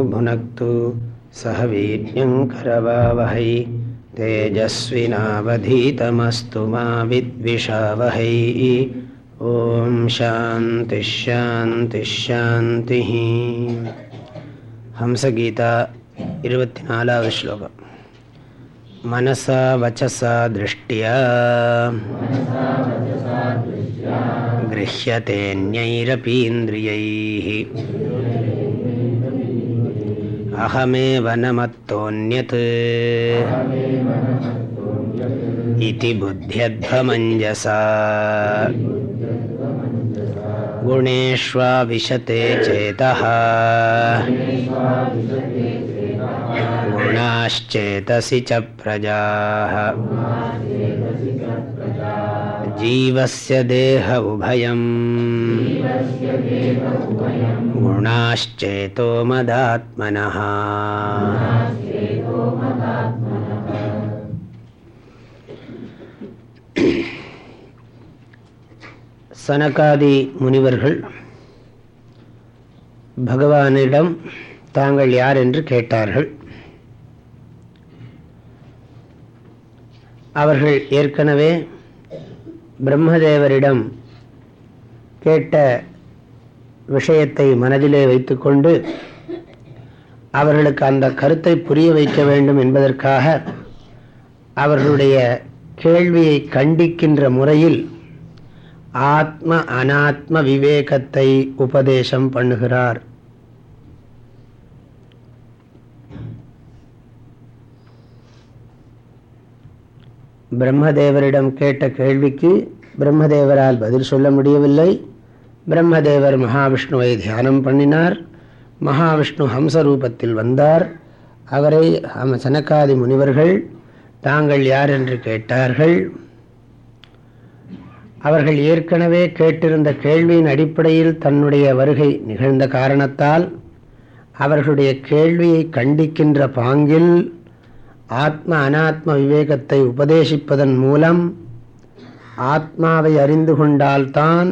उभुनक्तु सहवीर्यं करवावहै। तेजस्विनावधीतमस्तु मा विद्विषावहैः। ॐ शान्तिश्शान्तिशान्तिः हंसगीता इरुपत्नालावश्लोकः मनसा वचसा दृष्ट्या। गृह्यतेऽन्यैरपीन्द्रियैः अहमेव न मत्तोऽन्यत् इति बुद्ध्यध्वमञ्जसा। गुणेष्वा विशते चेतः। गुणाश्चेतसि च प्रजाः। जीवस्य देह उभयम्। गुणाश्चेतो मदात्मनः சனகாதி முனிவர்கள் பகவானிடம் தாங்கள் யார் என்று கேட்டார்கள் அவர்கள் ஏற்கனவே பிரம்மதேவரிடம் கேட்ட விஷயத்தை மனதிலே வைத்துக்கொண்டு அவர்களுக்கு அந்த கருத்தை புரிய வைக்க வேண்டும் என்பதற்காக அவர்களுடைய கேள்வியை கண்டிக்கின்ற முறையில் ஆத்ம அனாத்ம விவேகத்தை உபதேசம் பண்ணுகிறார். பிரம்மதேவரிடம் கேட்ட கேள்விக்கு பிரம்மதேவரால் பதில் சொல்ல முடியவில்லை. பிரம்மதேவர் மகாவிஷ்ணுவை தியானம் பண்ணினார். மகாவிஷ்ணு ஹம்ச ரூபத்தில் வந்தார். அவரை சனக்காதி முனிவர்கள் தாங்கள் யார் என்று கேட்டார்கள். அவர்கள் ஏற்கனவே கேட்டிருந்த கேள்வியின் அடிப்படையில் தன்னுடைய வருகை நிகழ்ந்த காரணத்தால் அவர்களுடைய கேள்வியை கண்டிக்கின்ற பாங்கில் ஆத்ம அனாத்ம விவேகத்தை உபதேசிப்பதன் மூலம் ஆத்மாவை அறிந்து கொண்டால்தான்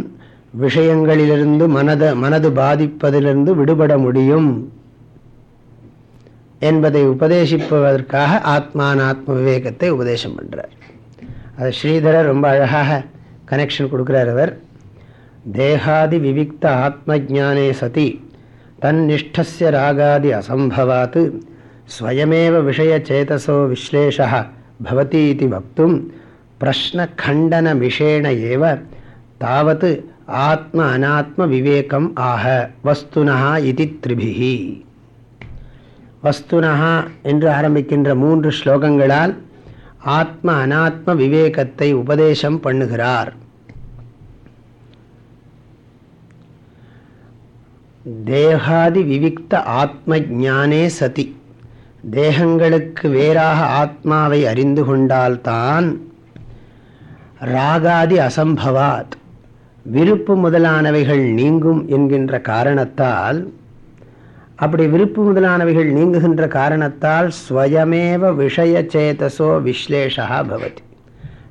விஷயங்களிலிருந்து மனத மனது பாதிப்பதிலிருந்து விடுபட முடியும் என்பதை உபதேசிப்பதற்காக ஆத்மானாத்ம விவேகத்தை உபதேசம் பண்ணுறார் அது ஸ்ரீதரர் ரொம்ப அழகாக கனெக்ஷன் கொடுக்குறார் அவர். தேகாதி விவிக்த ஆத்ம ஜானே சதி தன்னிஷ்டசிய ராகாதி அசம்பவாத் ஸ்வயமேவ விஷயச்சேதசோ விஸ்லேஷா பவதி இது வக்தும் பிரஷ்னகண்டனமிஷேண ஏவ தாவத் ஆத்ம அனாத்ம விவேகம் ஆக வஸ்துனா இது திரிபிகி வஸ்துனா என்று ஆரம்பிக்கின்ற மூன்று ஸ்லோகங்களால் ஆத்ம அனாத்ம விவேகத்தை உபதேசம் பண்ணுகிறார். தேகாதி விவிக்த ஆத்ம ஜானே சதி. தேகங்களுக்கு வேறாக ஆத்மாவை அறிந்து கொண்டால்தான் ராகாதி அசம்பவாத். விருப்பு முதலானவைகள் நீங்கும் என்கின்ற காரணத்தால் அப்படி விருப்பு முதலானவைகள் நீங்குகின்ற காரணத்தால் ஸ்வயமேவ விஷய சேதசோ விஸ்லேஷா பவதி.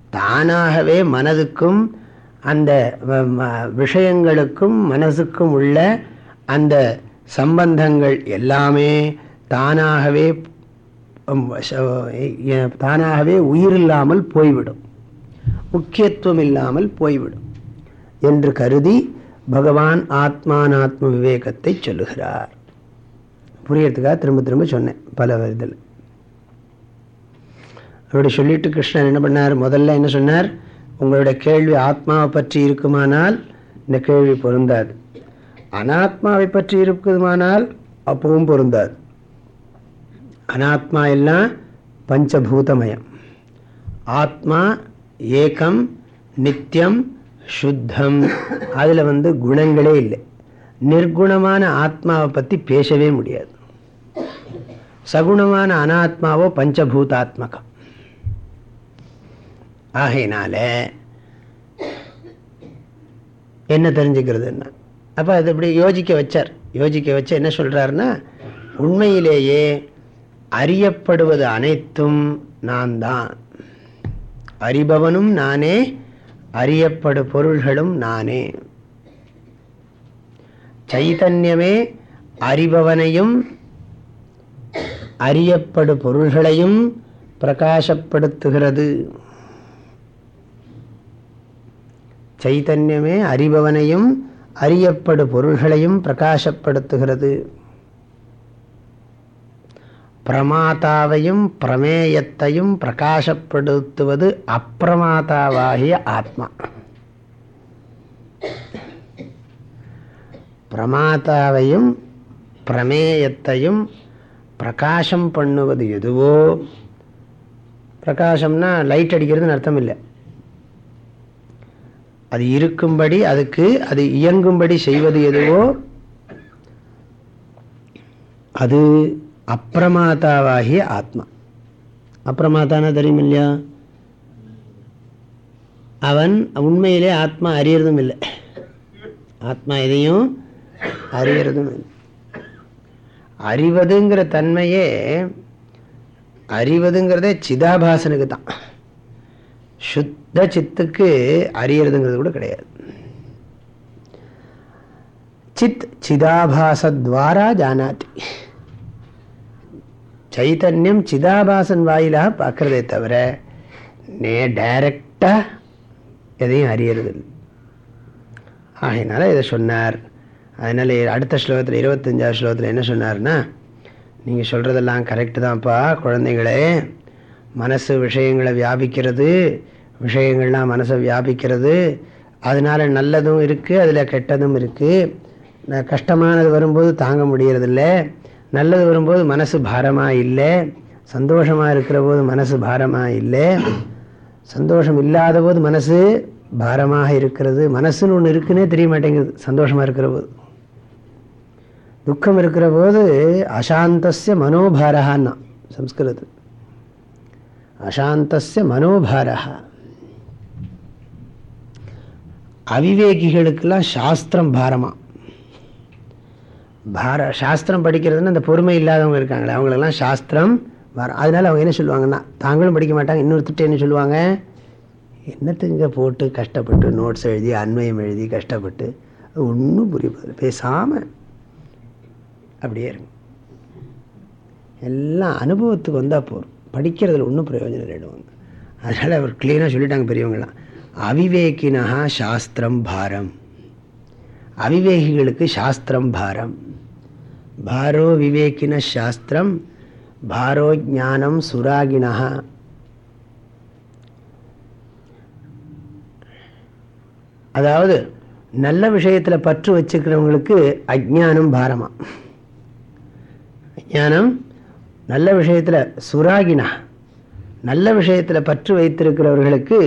தானாகவே மனதுக்கும் அந்த விஷயங்களுக்கும் மனசுக்கும் உள்ள அந்த சம்பந்தங்கள் எல்லாமே தானாகவே தானாகவே உயிரில்லாமல் போய்விடும். முக்கியத்துவம் இல்லாமல் போய்விடும். என்று கருதி பகவான் ஆத்மானாத்ம விவேகத்தை சொல்லுகிறார். புரியறதுக்காக திரும்ப திரும்ப சொன்னேன் பல இதில். அப்படி சொல்லிட்டு கிருஷ்ணன் என்ன பண்ணார்? முதல்ல என்ன சொன்னார்? உங்களுடைய கேள்வி ஆத்மாவை பற்றி இருக்குமானால் இந்த கேள்வி பொருந்தாது. அனாத்மாவை பற்றி இருக்குமானால் அப்பவும் பொருந்தாது. அனாத்மா எல்லாம் பஞ்சபூதமயம். ஆத்மா ஏகம் நித்தியம் சுத்தம். அதில் வந்து குணங்களே இல்லை. நிர்குணமான ஆத்மாவை பற்றி பேசவே முடியாது. சகுணமான அனாத்மாவோ பஞ்சபூதாத்மகம். ஆகையினால என்ன தெரிஞ்சுக்கிறதுன்னா அப்போ அது இப்படி யோசிக்க வச்சார். யோசிக்க வச்சு என்ன சொல்கிறாருன்னா உண்மையிலேயே அறியப்படுவது அனைத்தும் நான் தான். அறிபவனும் நானே அறியப்படு பொருள்களும் நானே. சைதன்யமே அறிபவனையும் அறியப்படு பொருள்களையும் பிரகாசப்படுத்துகிறது. சைதன்யமே அறிபவனையும் அறியப்படு பொருள்களையும் பிரகாசப்படுத்துகிறது. பிரமாதாவையும் பிரமேயத்தையும் பிரகாசப்படுத்துவது அப்பிரமாதாவாகிய ஆத்மா. பிரமாதாவையும் பிரமேயத்தையும் பிரகாசம் பண்ணுவது எதுவோ பிரகாசம்னா லைட் அடிக்கிறதுன்னு அர்த்தம் இல்லை அது இருக்கும்படி அதுக்கு அது இயங்கும்படி செய்வது எதுவோ அது அப்பிரமாதாவாகிய ஆத்மா. அப்பிரமாதானா தெரியும் இல்லையா அவன் உண்மையிலே ஆத்மா அறியறதும் இல்லை. ஆத்மா எதையும் அறியறதும் இல்லை. அறிவதுங்கிற தன்மையே அறிவதுங்கிறதே சிதாபாசனுக்கு தான். சுத்த சித்துக்கு அறியறதுங்கிறது கூட கிடையாது. சித் சிதாபாசத்வாரா ஜானாதி. சைத்தன்யம் சிதாபாசன் வாயிலாக பார்க்கறதே தவிர நே டைரக்டாக எதையும் அறியறது ஆகையினால இதை சொன்னார். அதனால் அடுத்த ஸ்லோகத்தில் இருபத்தஞ்சாவது ஸ்லோகத்தில் என்ன சொன்னார்னா நீங்கள் சொல்கிறதெல்லாம் கரெக்டு தான்ப்பா குழந்தைங்களே மனசு விஷயங்களை வியாபிக்கிறது விஷயங்கள்லாம் மனசை வியாபிக்கிறது. அதனால் நல்லதும் இருக்குது அதில் கெட்டதும் இருக்குது கஷ்டமானது வரும்போது தாங்க முடியறதில்ல. நல்லது வரும்போது மனசு பாரமாக இல்லை. சந்தோஷமாக இருக்கிற போது மனசு பாரமாக இல்லை. சந்தோஷம் இல்லாத போது மனசு பாரமாக இருக்கிறது. மனசுன்னு ஒன்று இருக்குன்னே தெரிய மாட்டேங்குது. சந்தோஷமாக இருக்கிற போது. துக்கம் இருக்கிற போது அசாந்தஸ்ய மனோபாரஹான்னா சம்ஸ்கிருதத்தில். அசாந்தஸ்ய மனோபாரஹா. அவிவேகிகளுக்கெல்லாம் சாஸ்திரம் பாரமா. பார சாஸ்திரம் படிக்கிறதுன்னு அந்த பொறுமை இல்லாதவங்க இருக்காங்களே அவங்களெல்லாம் சாஸ்திரம் வர அதனால அவங்க என்ன சொல்லுவாங்கன்னா தாங்களும் படிக்க மாட்டாங்க இன்னொருத்திட்ட என்ன சொல்லுவாங்க? என்னத்துங்க போட்டு கஷ்டப்பட்டு நோட்ஸ் எழுதி அண்மையம் எழுதி கஷ்டப்பட்டு ஒன்றும் புரிய பேசாமல் அப்படியே இருங்க. எல்லாம் அனுபவத்துக்கு வந்தால் போகும் படிக்கிறதுல ஒன்றும் பிரயோஜனம் இல்லைடுவாங்க அதனால் அவர் கிளீனாக சொல்லிட்டாங்க பெரியவங்களாம் அவிவேகினா சாஸ்திரம் பாரம். அவிவேகிகளுக்கு சாஸ்திரம் பாரம். பாரோ விவேகின சாஸ்திரம் பாரோ ஜானம் சுராகினா அதாவது நல்ல விஷயத்தில் பற்று வச்சுக்கிறவங்களுக்கு அஜானம் பாரமா. அஜானம் நல்ல விஷயத்தில் சுராகினா நல்ல விஷயத்தில் பற்று வைத்திருக்கிறவர்களுக்கு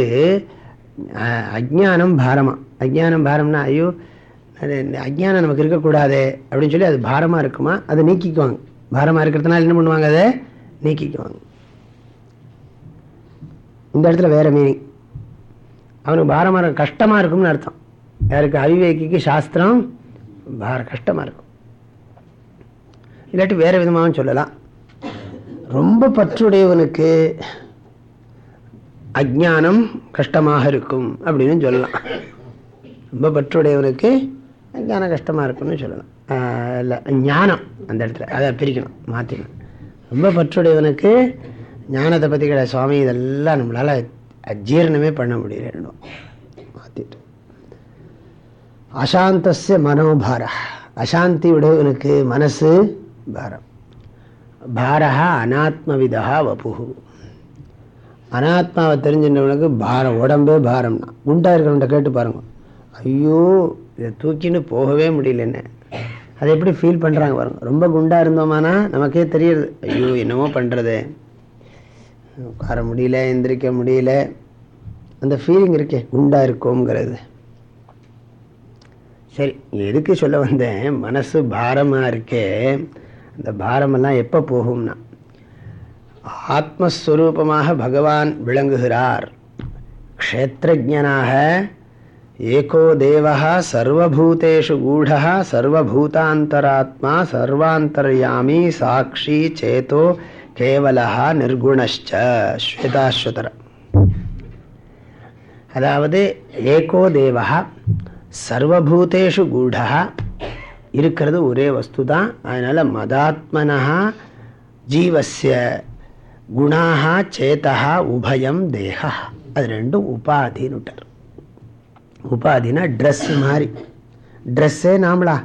அஜானம் பாரமா. அஜானம் பாரம்னா ஐயோ அஜானம் நமக்கு இருக்கக்கூடாது அப்படின்னு சொல்லி அது பாரமாக இருக்குமா? அதை நீக்கிக்குவாங்க. பாரமாக இருக்கிறதுனால என்ன பண்ணுவாங்க அதை? நீக்கிக்குவாங்க. இந்த இடத்துல வேற மீனிங் அவனுக்கு பாரமாக கஷ்டமாக இருக்கும்னு அர்த்தம். யாருக்கு? அவிவேகிக்கு சாஸ்திரம் பார கஷ்டமாக இருக்கும். இல்லாட்டி வேறு விதமாகவும் சொல்லலாம். ரொம்ப பற்றுடையவனுக்கு அஜானம் கஷ்டமாக இருக்கும் அப்படின்னு சொல்லலாம். ரொம்ப பற்றுடையவனுக்கு ஞானம் கஷ்டமாக இருக்கும்னு சொல்லணும். இல்லை ஞானம் அந்த இடத்துல. அதை பிரிக்கணும் மாற்றிக்கணும் ரொம்ப பற்றுடையவனுக்கு ஞானத்தை பற்றி கிடையாது. சுவாமி இதெல்லாம் நம்மளால் அஜீரணமே பண்ண முடியல மாற்றிட்டு அசாந்தஸ்ய மனோபார. அசாந்தி உடையவனுக்கு மனசு பாரம். பாரா அனாத்மவிதா வபு அனாத்மாவை தெரிஞ்சின்றவனுக்கு பாரம் உடம்பே பாரம்னா. குண்டா இருக்கிறவன்ட்ட கேட்டு பாருங்க. ஐயோ இதை தூக்கின்னு போகவே முடியல என்ன? அதை எப்படி ஃபீல் பண்ணுறாங்க பாருங்க. ரொம்ப குண்டாக இருந்தோமானா நமக்கே தெரியுது. ஐயோ என்னமோ பண்ணுறது உட்கார முடியல எந்திரிக்க முடியல. அந்த ஃபீலிங் இருக்கே குண்டாக இருக்கோங்கிறது சரி எதுக்கு சொல்ல வந்தேன்? மனசு பாரமாக இருக்கே. அந்த பாரமெல்லாம் எப்போ போகும்னா ஆத்மஸ்வரூபமாக பகவான் விளங்குகிறார். க்ஷேத்திரஜனாக ஏகோ தேவா சர்வூத்தேஷு கூட சர்வூத்தாந்தராத்மா சர்வாந்தர்யாமி சாட்சி சேதோ கேவலா நிர்குணச்ச ஸ்வேதாஸ்வதர அதாவது ஏகோ தேவா சர்வபூதேஷு கூட இருக்கிறது ஒரே வஸ்து தான் அதனால் மதாத்மனா ஜீவசிய குணாக சேதா உபயம் தேக அது ரெண்டும் உபாதின்னு விட்டார். உபாதினா ட்ரெஸ் மாதிரி. ட்ரெஸ்ஸே நாமளா.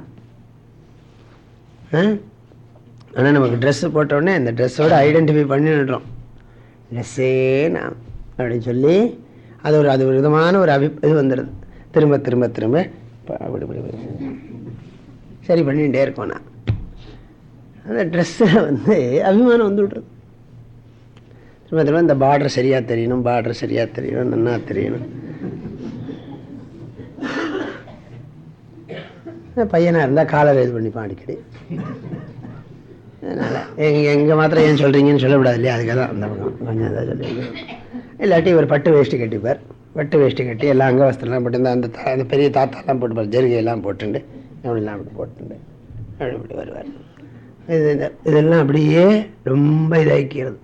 ஆனால் நமக்கு ட்ரெஸ்ஸு போட்டோடனே அந்த ட்ரெஸ்ஸோடு ஐடென்டிஃபை பண்ணிடுறோம். ட்ரெஸ்ஸே நாம். அப்படின்னு சொல்லி அது ஒரு அது ஒரு விதமான ஒரு அபி இது வந்துடுது திரும்ப திரும்ப திரும்ப. அப்படி இப்படி சரி பண்ணிகிட்டே இருக்கோம் நான். அந்த ட்ரெஸ்ஸில் வந்து அபிமானம் வந்து விட்றது. திரும்ப திரும்ப இந்த பார்டர் சரியாக தெரியணும் பார்டர் சரியாக தெரியணும் நல்லா தெரியணும். பையனாக இருந்தால் காலர் இது பண்ணிப்பான் அடிக்கடி. அதனால் எங்கள் எங்கே மாத்திரம் ஏன் சொல்கிறீங்கன்னு சொல்லக்கூடாது இல்லையா? அதுக்காக தான் அந்த பக்கம் கொஞ்சம் இதாக சொல்லி இல்லாட்டி ஒரு பட்டு வேஷ்டி கட்டிப்பார். பட்டு வேஷ்டி கட்டி எல்லாம் அங்கவஸ்திரம்லாம் போட்டு அந்த அந்த பெரிய தாத்தாலாம் போட்டுப்பார். ஜெருகையெல்லாம் போட்டுண்டு அப்படிலாம் அப்படி போட்டுண்டு அப்படி இப்படி வருவார். இது இதெல்லாம் அப்படியே ரொம்ப இதாக்கிறது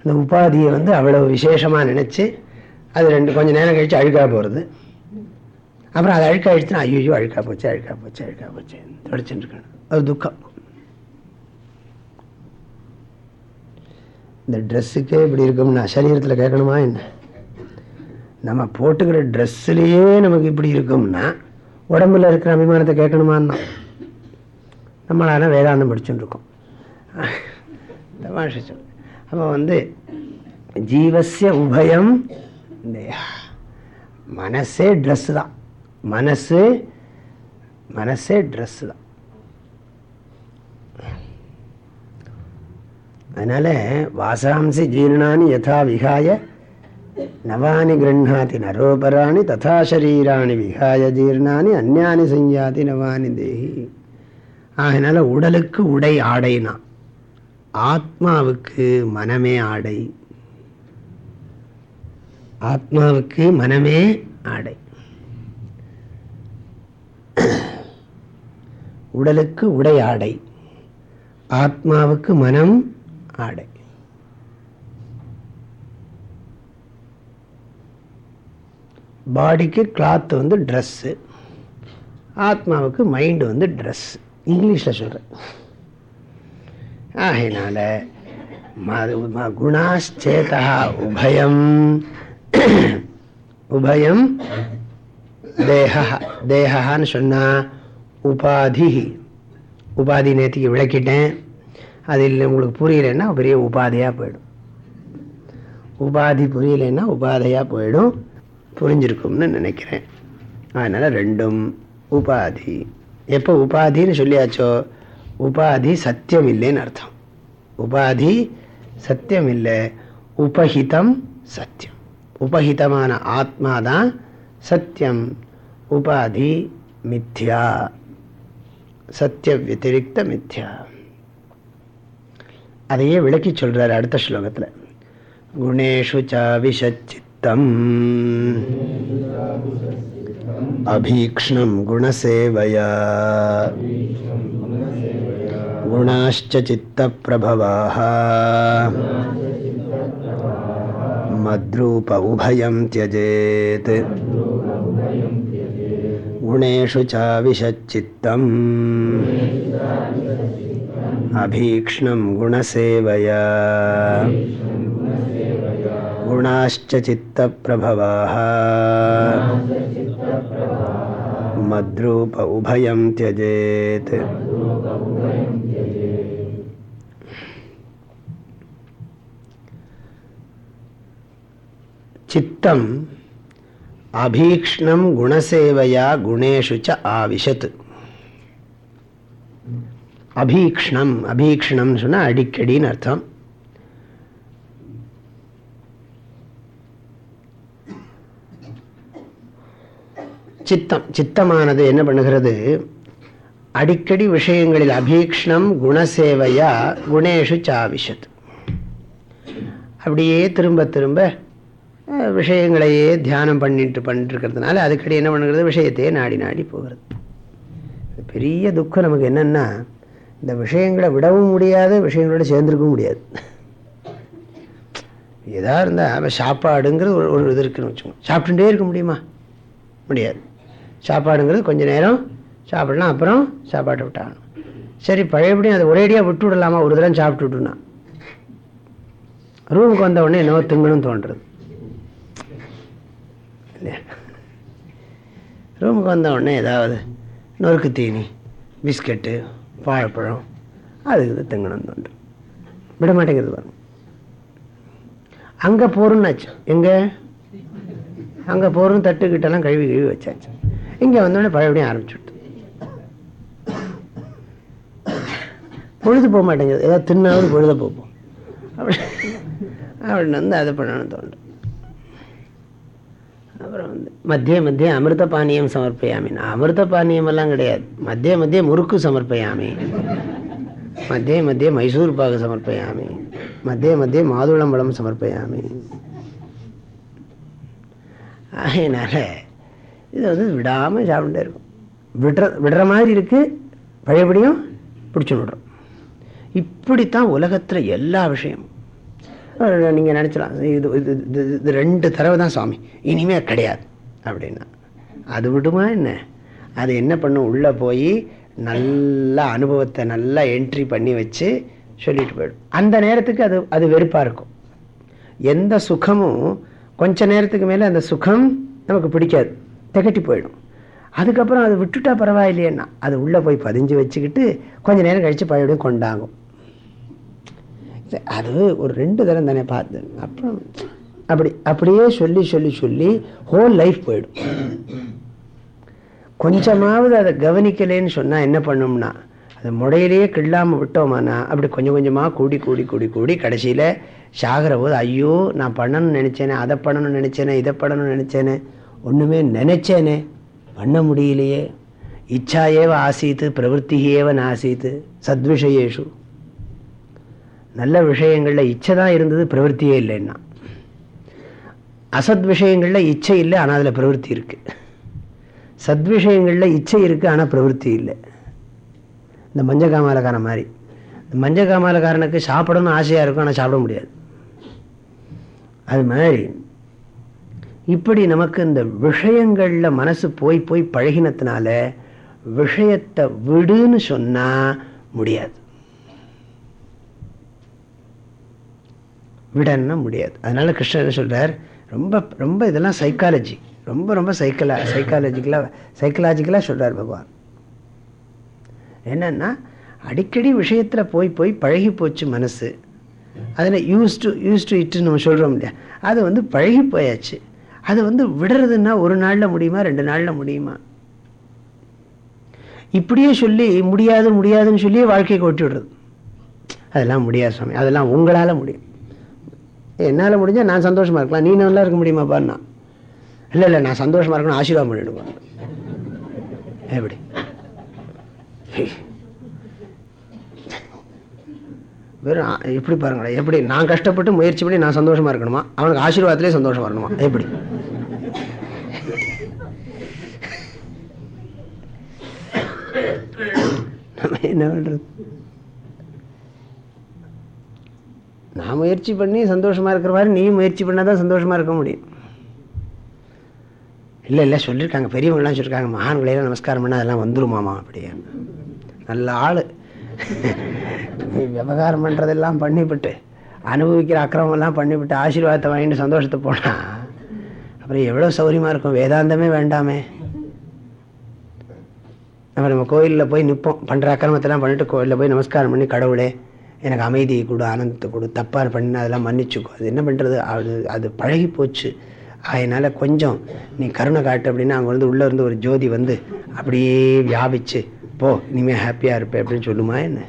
அந்த உபாதியை வந்து அவ்வளோ விசேஷமாக நினச்சி அது ரெண்டு கொஞ்சம் நேரம் கழித்து அழுக்காக போகிறது அப்புறம் அதை அழுக்காயிடுச்சுன்னா ஐயோ அழுக்கா போச்சு அழுக்கா போச்சு அழுக்கா போச்சு. தொடச்சுட்டு இருக்கணும் அது துக்கம். இந்த ட்ரெஸ்ஸுக்கே இப்படி இருக்கும்னா சரீரத்தில் கேட்கணுமா என்ன? நம்ம போட்டுக்கிற ட்ரெஸ்ஸுலேயே நமக்கு இப்படி இருக்கும்னா உடம்புல இருக்கிற அபிமானத்தை கேட்கணுமான்னா நம்மளால வேதாந்தம் படிச்சுட்டு இருக்கோம் தமாஷ சொல். அப்போ வந்து ஜீவசிய உபயம் மனசே ட்ரெஸ்ஸு தான். மனசு மனசே ட்ரெஸ் தான். அதனால் வாசாம்சி ஜீர்ணானி யதா விகாய நவானி கிருண்ணாதி நரோபராணி ததா சரீராணி விகாய ஜீர்ணானி அந்நானி செஞ்சாதி நவானி தேகி அதனால் உடலுக்கு உடை ஆடைனா ஆத்மாவுக்கு மனமே ஆடை. ஆத்மாவுக்கு மனமே ஆடை. உடலுக்கு உடை ஆடை ஆத்மாவுக்கு மனம் ஆடை. பாடிக்கு கிளாத் வந்து ட்ரெஸ்ஸு ஆத்மாவுக்கு மைண்டு வந்து ட்ரெஸ் இங்கிலீஷில் சொல்கிறேன் ஆகையினால குணாச்சேதா உபயம். உபயம் தேக தேகான்னு சொன்னால் உபாதி உபாதி நேற்றுக்கு விளக்கிட்டேன் அது இல்லை உங்களுக்கு புரியலைன்னா பெரிய உபாதையாக போயிடும் உபாதி புரியலைன்னா உபாதையாக போயிடும் புரிஞ்சிருக்கும்னு நினைக்கிறேன் அதனால் ரெண்டும் உபாதி எப்போ உபாதின்னு சொல்லியாச்சோ உபாதி சத்தியம் இல்லைன்னு அர்த்தம் உபாதி சத்தியம் இல்லை உபஹிதம் சத்தியம் உபஹிதமான ஆத்மா தான் சத்தியம் உபாதி மித்யா சத்திய வத்திரிக்த மித்யா அதையே விளக்கி சொல்றார் அடுத்த ஸ்லோகத்தில் குணேஷு சாவிஷச்சித்தம் அபீக்ஷ்ணம் குணசேவயா गुणाश्च चित्तप्रभवाः मद्रूप उभयं त्यजेत् गुणेषु चाविशच्चित्तम् अभीक्ष्णं गुणसेवया गुणाश्च चित्तप्रभवाः मद्रूप उभयं त्यजेत् चित्तम् அபீக்ஷ்ணம் குணசேவையா குணேஷு ச ஆவிஷத். அபீக்ஷ்ணம் அபீக்ஷ்ணம் சொன்னால் அடிக்கடின்னு அர்த்தம். சித்தம் சித்தமானது என்ன பண்ணுகிறது? அடிக்கடி விஷயங்களில் அபீக்ஷ்ணம் குணசேவையா குணேஷு சாவிஷத் அப்படியே திரும்ப திரும்ப விஷயங்களையே தியானம் பண்ணிட்டு பண்ணிட்டு இருக்கிறதுனால அதுக்கடி என்ன பண்ணுறது விஷயத்தையே நாடி நாடி போகிறது. பெரிய துக்கம் நமக்கு என்னென்னா இந்த விஷயங்களை விடவும் முடியாது விஷயங்களோட சேர்ந்துருக்கவும் முடியாது. எதாக இருந்தால் சாப்பாடுங்கிறது ஒரு ஒரு இது இருக்குன்னு வச்சுக்கோங்க. சாப்பிட்டுட்டே இருக்க முடியுமா? முடியாது. சாப்பாடுங்கிறது கொஞ்சம் நேரம் சாப்பிடலாம் அப்புறம் சாப்பாட்டை விட்டாகணும். சரி பழையபடியும் அதை ஒரேடியாக விட்டு விடலாமா ஒரு தடவை சாப்பிட்டுட்டுனா ரூமுக்கு வந்த உடனே என்னவோ திங்கணும்னு தோன்றுறது. இல்லையா ரூமுக்கு வந்த உடனே ஏதாவது நொறுக்கு தீனி பிஸ்கட்டு வாழைப்பழம் அதுக்கு இது திங்கணும்னு தோன்று. விட மாட்டேங்கிறது பாருங்க. அங்கே போகிறோன்னாச்சு எங்கே? அங்கே போகிறோம் தட்டுக்கிட்டலாம் கழுவி கழுவி வச்சாச்சு. இங்கே வந்தோடனே பழையபடியும் ஆரம்பிச்சுட்டு பொழுது போக மாட்டேங்குது. ஏதாவது தின்னாவது பொழுத போப்போம் அப்படி அப்படின்னு வந்து அதை பண்ணணும்னு தோன்றும் அப்புறம் வந்து மத்திய மத்திய அமிர்த பானியம் சமர்ப்பயாமி அமிர்த பானியம் எல்லாம் கிடையாது. மத்திய மத்திய முறுக்கு சமர்ப்பயாமி மத்திய மத்திய மைசூர் பாகு சமர்ப்பயாமி மத்திய மத்திய மாதுளம்பழம் சமர்ப்பயாமி அதனால இது வந்து விடாமல் சாப்பிட்டே இருக்கும். விடுற விடுற மாதிரி இருக்கு. பழையபடியும் பிடிச்சு விடுறோம். இப்படித்தான் உலகத்தில் எல்லா விஷயமும். நீங்கள் நினச்சலாம். இது இது இது ரெண்டு தடவை தான் சுவாமி. இனிமே கிடையாது. அப்படின்னா. அது விடுமா என்ன? அது என்ன பண்ணும்? உள்ளே போய் நல்ல அனுபவத்தை நல்லா என்ட்ரி பண்ணி வச்சு சொல்லிட்டு போயிடும். அந்த நேரத்துக்கு அது அது வெறுப்பாக இருக்கும். எந்த சுகமும் கொஞ்ச நேரத்துக்கு மேலே அந்த சுகம் நமக்கு பிடிக்காது. திகட்டி போயிடும். அதுக்கப்புறம் அதை விட்டுட்டா பரவாயில்லையேன்னா அது உள்ளே போய் பதிஞ்சு வச்சுக்கிட்டு கொஞ்ச நேரம் கழித்து பழையபடியும் கொண்டாங்கும் அது ஒரு ரெண்டு தரம் தானே பார்த்து. அப்புறம் அப்படி அப்படியே சொல்லி சொல்லி சொல்லி ஹோல் லைஃப் போயிடும். கொஞ்சமாவது அதை கவனிக்கலைன்னு சொன்னால் என்ன பண்ணோம்னா அது முடையிலேயே கிள்ளாமல் விட்டோமானா அப்படி கொஞ்சம் கொஞ்சமாக கூடி கூடி கூடி கூடி கடைசியில் சாகிற போது ஐயோ நான் பண்ணணும்னு நினச்சேனே அதை பண்ணணும்னு நினச்சேனே இதை பண்ணணும்னு நினச்சேனே ஒன்றுமே நினச்சேனே பண்ண முடியலையே. இச்சா ஏவ ஆசீத்து பிரவருத்தி ஏவன் ஆசீத்து சத்விஷயேஷு. நல்ல விஷயங்களில் இச்சை தான் இருந்தது பிரவருத்தியே இல்லைன்னா. அசத் விஷயங்களில் இச்சை இல்லை ஆனால் அதில் பிரவருத்தி இருக்குது சத் விஷயங்களில் இச்சை இருக்குது ஆனால் பிரவருத்தி இல்லை. இந்த மஞ்சகாமாலக்காரன் மாதிரி. இந்த மஞ்ச காமாலக்காரனுக்கு சாப்பிடணும்னு ஆசையாக இருக்கும் ஆனால் சாப்பிட முடியாது. அது மாதிரி இப்படி நமக்கு இந்த விஷயங்களில் மனசு போய் போய் பழகினத்தினால விஷயத்தை விடுன்னு சொன்னால் முடியாது. விடன்னா முடியாது. அதனால கிருஷ்ணன் என்ன ரொம்ப ரொம்ப இதெல்லாம் சைக்காலஜி ரொம்ப ரொம்ப சைக்கலா சைக்காலஜிக்கலாக சைக்கலாஜிக்கலாக சொல்கிறார் பகவான். என்னன்னா அடிக்கடி விஷயத்தில் போய் போய் பழகி போச்சு மனசு. அதில் யூஸ் டு யூஸ் டு இட்டுன்னு நம்ம சொல்கிறோம் இல்லையா? அது வந்து பழகி போயாச்சு. அது வந்து விடுறதுன்னா ஒரு நாளில் முடியுமா ரெண்டு நாளில் முடியுமா? இப்படியே சொல்லி முடியாது முடியாதுன்னு சொல்லி வாழ்க்கையை கொட்டி விடுறது. அதெல்லாம் முடியாது சுவாமி. அதெல்லாம் உங்களால் முடியும். என்னால் முடிஞ்சால் நான் சந்தோஷமாக இருக்கலாம். நீ நல்லா இருக்க முடியுமாப்பான்னா இல்லை இல்லை நான் சந்தோஷமாக இருக்கணும் ஆசீர்வாதம் பண்ணிடுவேன் எப்படி? வெறும் எப்படி பாருங்களேன் எப்படி? நான் கஷ்டப்பட்டு முயற்சி பண்ணி நான் சந்தோஷமா இருக்கணுமா? அவனுக்கு ஆசீர்வாதத்திலே சந்தோஷமாக இருக்கணுமா? எப்படி? நம்ம என்ன பண்ணுறது நான் முயற்சி பண்ணி சந்தோஷமா இருக்கிற மாதிரி நீ முயற்சி பண்ணால் தான் சந்தோஷமா இருக்க முடியும். இல்லை இல்லை சொல்லியிருக்காங்க பெரியவங்களாம் சொல்லியிருக்காங்க மகான்களையெல்லாம் நமஸ்காரம் பண்ணால் அதெல்லாம் வந்துருமாமா அப்படியே நல்ல ஆள். விவகாரம் பண்ணுறதெல்லாம் பண்ணிவிட்டு அனுபவிக்கிற அக்கிரமம்லாம் பண்ணிவிட்டு ஆசீர்வாதத்தை வாங்கிட்டு சந்தோஷத்தை போனால் அப்புறம் எவ்வளோ சௌரியமாக இருக்கும். வேதாந்தமே வேண்டாமே. நம்ம நம்ம கோயிலில் போய் நிற்போம் பண்ணுற அக்கிரமத்தெல்லாம் பண்ணிட்டு கோயிலில் போய் நமஸ்காரம் பண்ணி கடவுளே எனக்கு அமைதியை கொடு ஆனந்தத்தை கொடு தப்பாக பண்ணி அதெல்லாம் மன்னிச்சுக்கோ. அது என்ன பண்ணுறது அது அது பழகி போச்சு. அதனால் கொஞ்சம் நீ கருணை காட்டு அப்படின்னா அங்கே வந்து உள்ளே இருந்து ஒரு ஜோதி வந்து அப்படியே வியாபிச்சு போ இனிமேல் ஹாப்பியாக இருப்பேன் அப்படின்னு சொல்லுமா என்ன?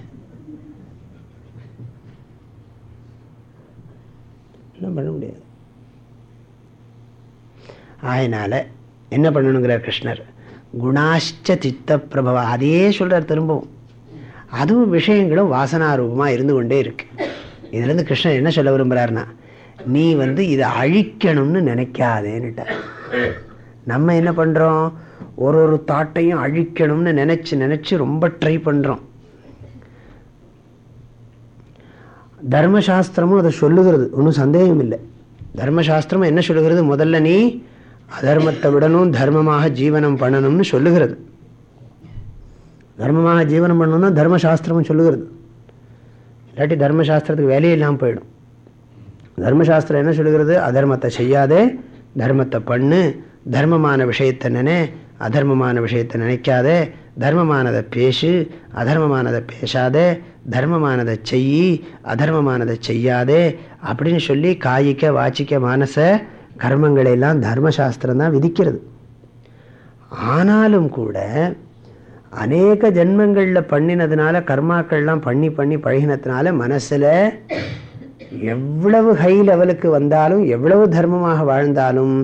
என்ன பண்ண முடியாது. அதனால் என்ன பண்ணணுங்கிறார் கிருஷ்ணர்? குணாஷ்ட சித்த பிரபவ அதையே சொல்கிறார் திரும்பவும். அதுவும் விஷயங்களும் வாசனாரூபமாக இருந்து கொண்டே இருக்கு. இதுலேருந்து கிருஷ்ணன் என்ன சொல்ல விரும்புகிறாருன்னா நீ வந்து இதை அழிக்கணும்னு நினைக்காதேன்னுட்ட. நம்ம என்ன பண்ணுறோம் ஒரு ஒரு தாட்டையும் அழிக்கணும்னு நினச்சி நினச்சி ரொம்ப ட்ரை பண்ணுறோம் தர்மசாஸ்திரமும் அதை சொல்லுகிறது. ஒன்றும் சந்தேகம் இல்லை. தர்மசாஸ்திரமும் என்ன சொல்லுகிறது? முதல்ல நீ அதர்மத்தை விடணும் தர்மமாக ஜீவனம் பண்ணணும்னு சொல்லுகிறது. தர்மமாக ஜீவனம் பண்ணணும்னா தர்மசாஸ்திரமும் சொல்லுகிறது. இல்லாட்டி தர்மசாஸ்திரத்துக்கு வேலையே இல்லாமல் போயிடும். தர்மசாஸ்திரம் என்ன சொல்லுகிறது? அதர்மத்தை செய்யாதே தர்மத்தை பண்ணு தர்மமான விஷயத்தை நினை அதர்மமான விஷயத்தை நினைக்காதே தர்மமானதை பேசு அதர்மமானதை பேசாதே தர்மமானதை செய்யி அதர்மமானதை செய்யாதே அப்படின்னு சொல்லி காய்க்க வாச்சிக்க மானச கர்மங்களை எல்லாம் தர்மசாஸ்திரம் தான் விதிக்கிறது. ஆனாலும் கூட அநேக ஜென்மங்களில் பண்ணினதுனால கர்மாக்கள்லாம் பண்ணி பண்ணி பழகினதுனால மனசில் எவ்வளவு ஹை லெவலுக்கு வந்தாலும் எவ்வளவு தர்மமாக வாழ்ந்தாலும்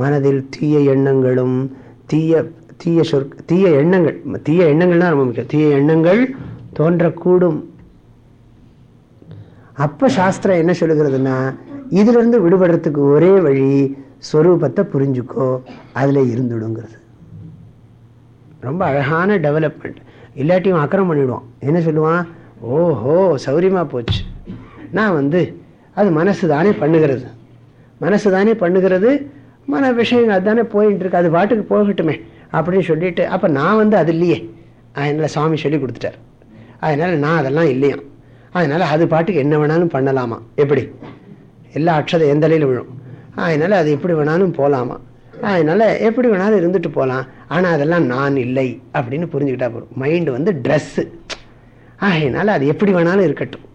மனதில் தீய எண்ணங்களும் தீய தீய சொற் தீய எண்ணங்கள் தீய எண்ணங்கள் தான் ரொம்ப முக்கியம். தீய எண்ணங்கள் தோன்றக்கூடும். அப்ப சாஸ்திரம் என்ன சொல்லுகிறதுனா இதுல இருந்து விடுபடுறதுக்கு ஒரே வழி ஸ்வரூபத்தை புரிஞ்சுக்கோ அதுல இருந்துடுங்கிறது. ரொம்ப அழகான டெவலப்மெண்ட் இல்லாட்டியும் அக்கறம் பண்ணிவிடுவான் என்ன சொல்லுவான்? ஓஹோ சௌரியமாக போச்சு. நான் வந்து அது மனசு தானே பண்ணுகிறது. மனசு தானே பண்ணுகிறது. மன விஷயங்கள் அதுதானே போயிட்டு இருக்கு. அது பாட்டுக்கு போகட்டுமே அப்படின்னு சொல்லிட்டு அப்போ நான் வந்து அது இல்லையே. அதனால் சுவாமி சொல்லி கொடுத்துட்டார். அதனால் நான் அதெல்லாம் இல்லையா அதனால் அது பாட்டுக்கு என்ன வேணாலும் பண்ணலாமா? எப்படி? எல்லா அக்ஷதை எந்தலையில் விழும்? அதனால் அது எப்படி வேணாலும் போகலாமா அதனால் எப்படி வேணாலும் இருந்துட்டு போகலாம் ஆனால் அதெல்லாம் நான் இல்லை அப்படின்னு புரிஞ்சுக்கிட்டா போகிறோம் மைண்டு வந்து ட்ரெஸ்ஸு ஆகையினால அது எப்படி வேணாலும் இருக்கட்டும்.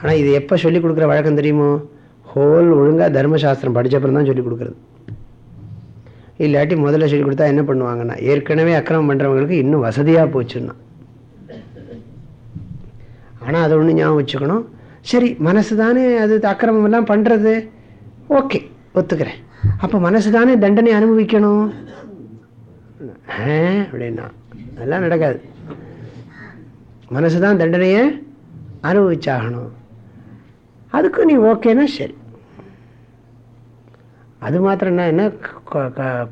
ஆனால் இது எப்போ சொல்லிக் கொடுக்குற வழக்கம் தெரியுமோ? ஹோல் ஒழுங்காக தர்மசாஸ்திரம் படித்தப்புறம் தான் சொல்லிக் கொடுக்குறது. இல்லாட்டி முதல்ல சொல்லிக் கொடுத்தா என்ன பண்ணுவாங்கன்னா ஏற்கனவே அக்கிரமம் பண்ணுறவங்களுக்கு இன்னும் வசதியாக போச்சுன்னா. ஆனால் அதை ஒன்று ஞாபகம் வச்சுக்கணும். சரி மனசு தானே அது அக்கிரமம் எல்லாம் பண்ணுறது ஓகே ஒத்துக்கிறேன். அப்போ மனசு தானே தண்டனை அனுபவிக்கணும்? அப்படின்னா. அதெல்லாம் நடக்காது. மனசு தான் தண்டனையை அனுபவிச்சாகணும். அதுக்கு நீ ஓகேன்னா சரி. அது மாத்திரம் என்ன?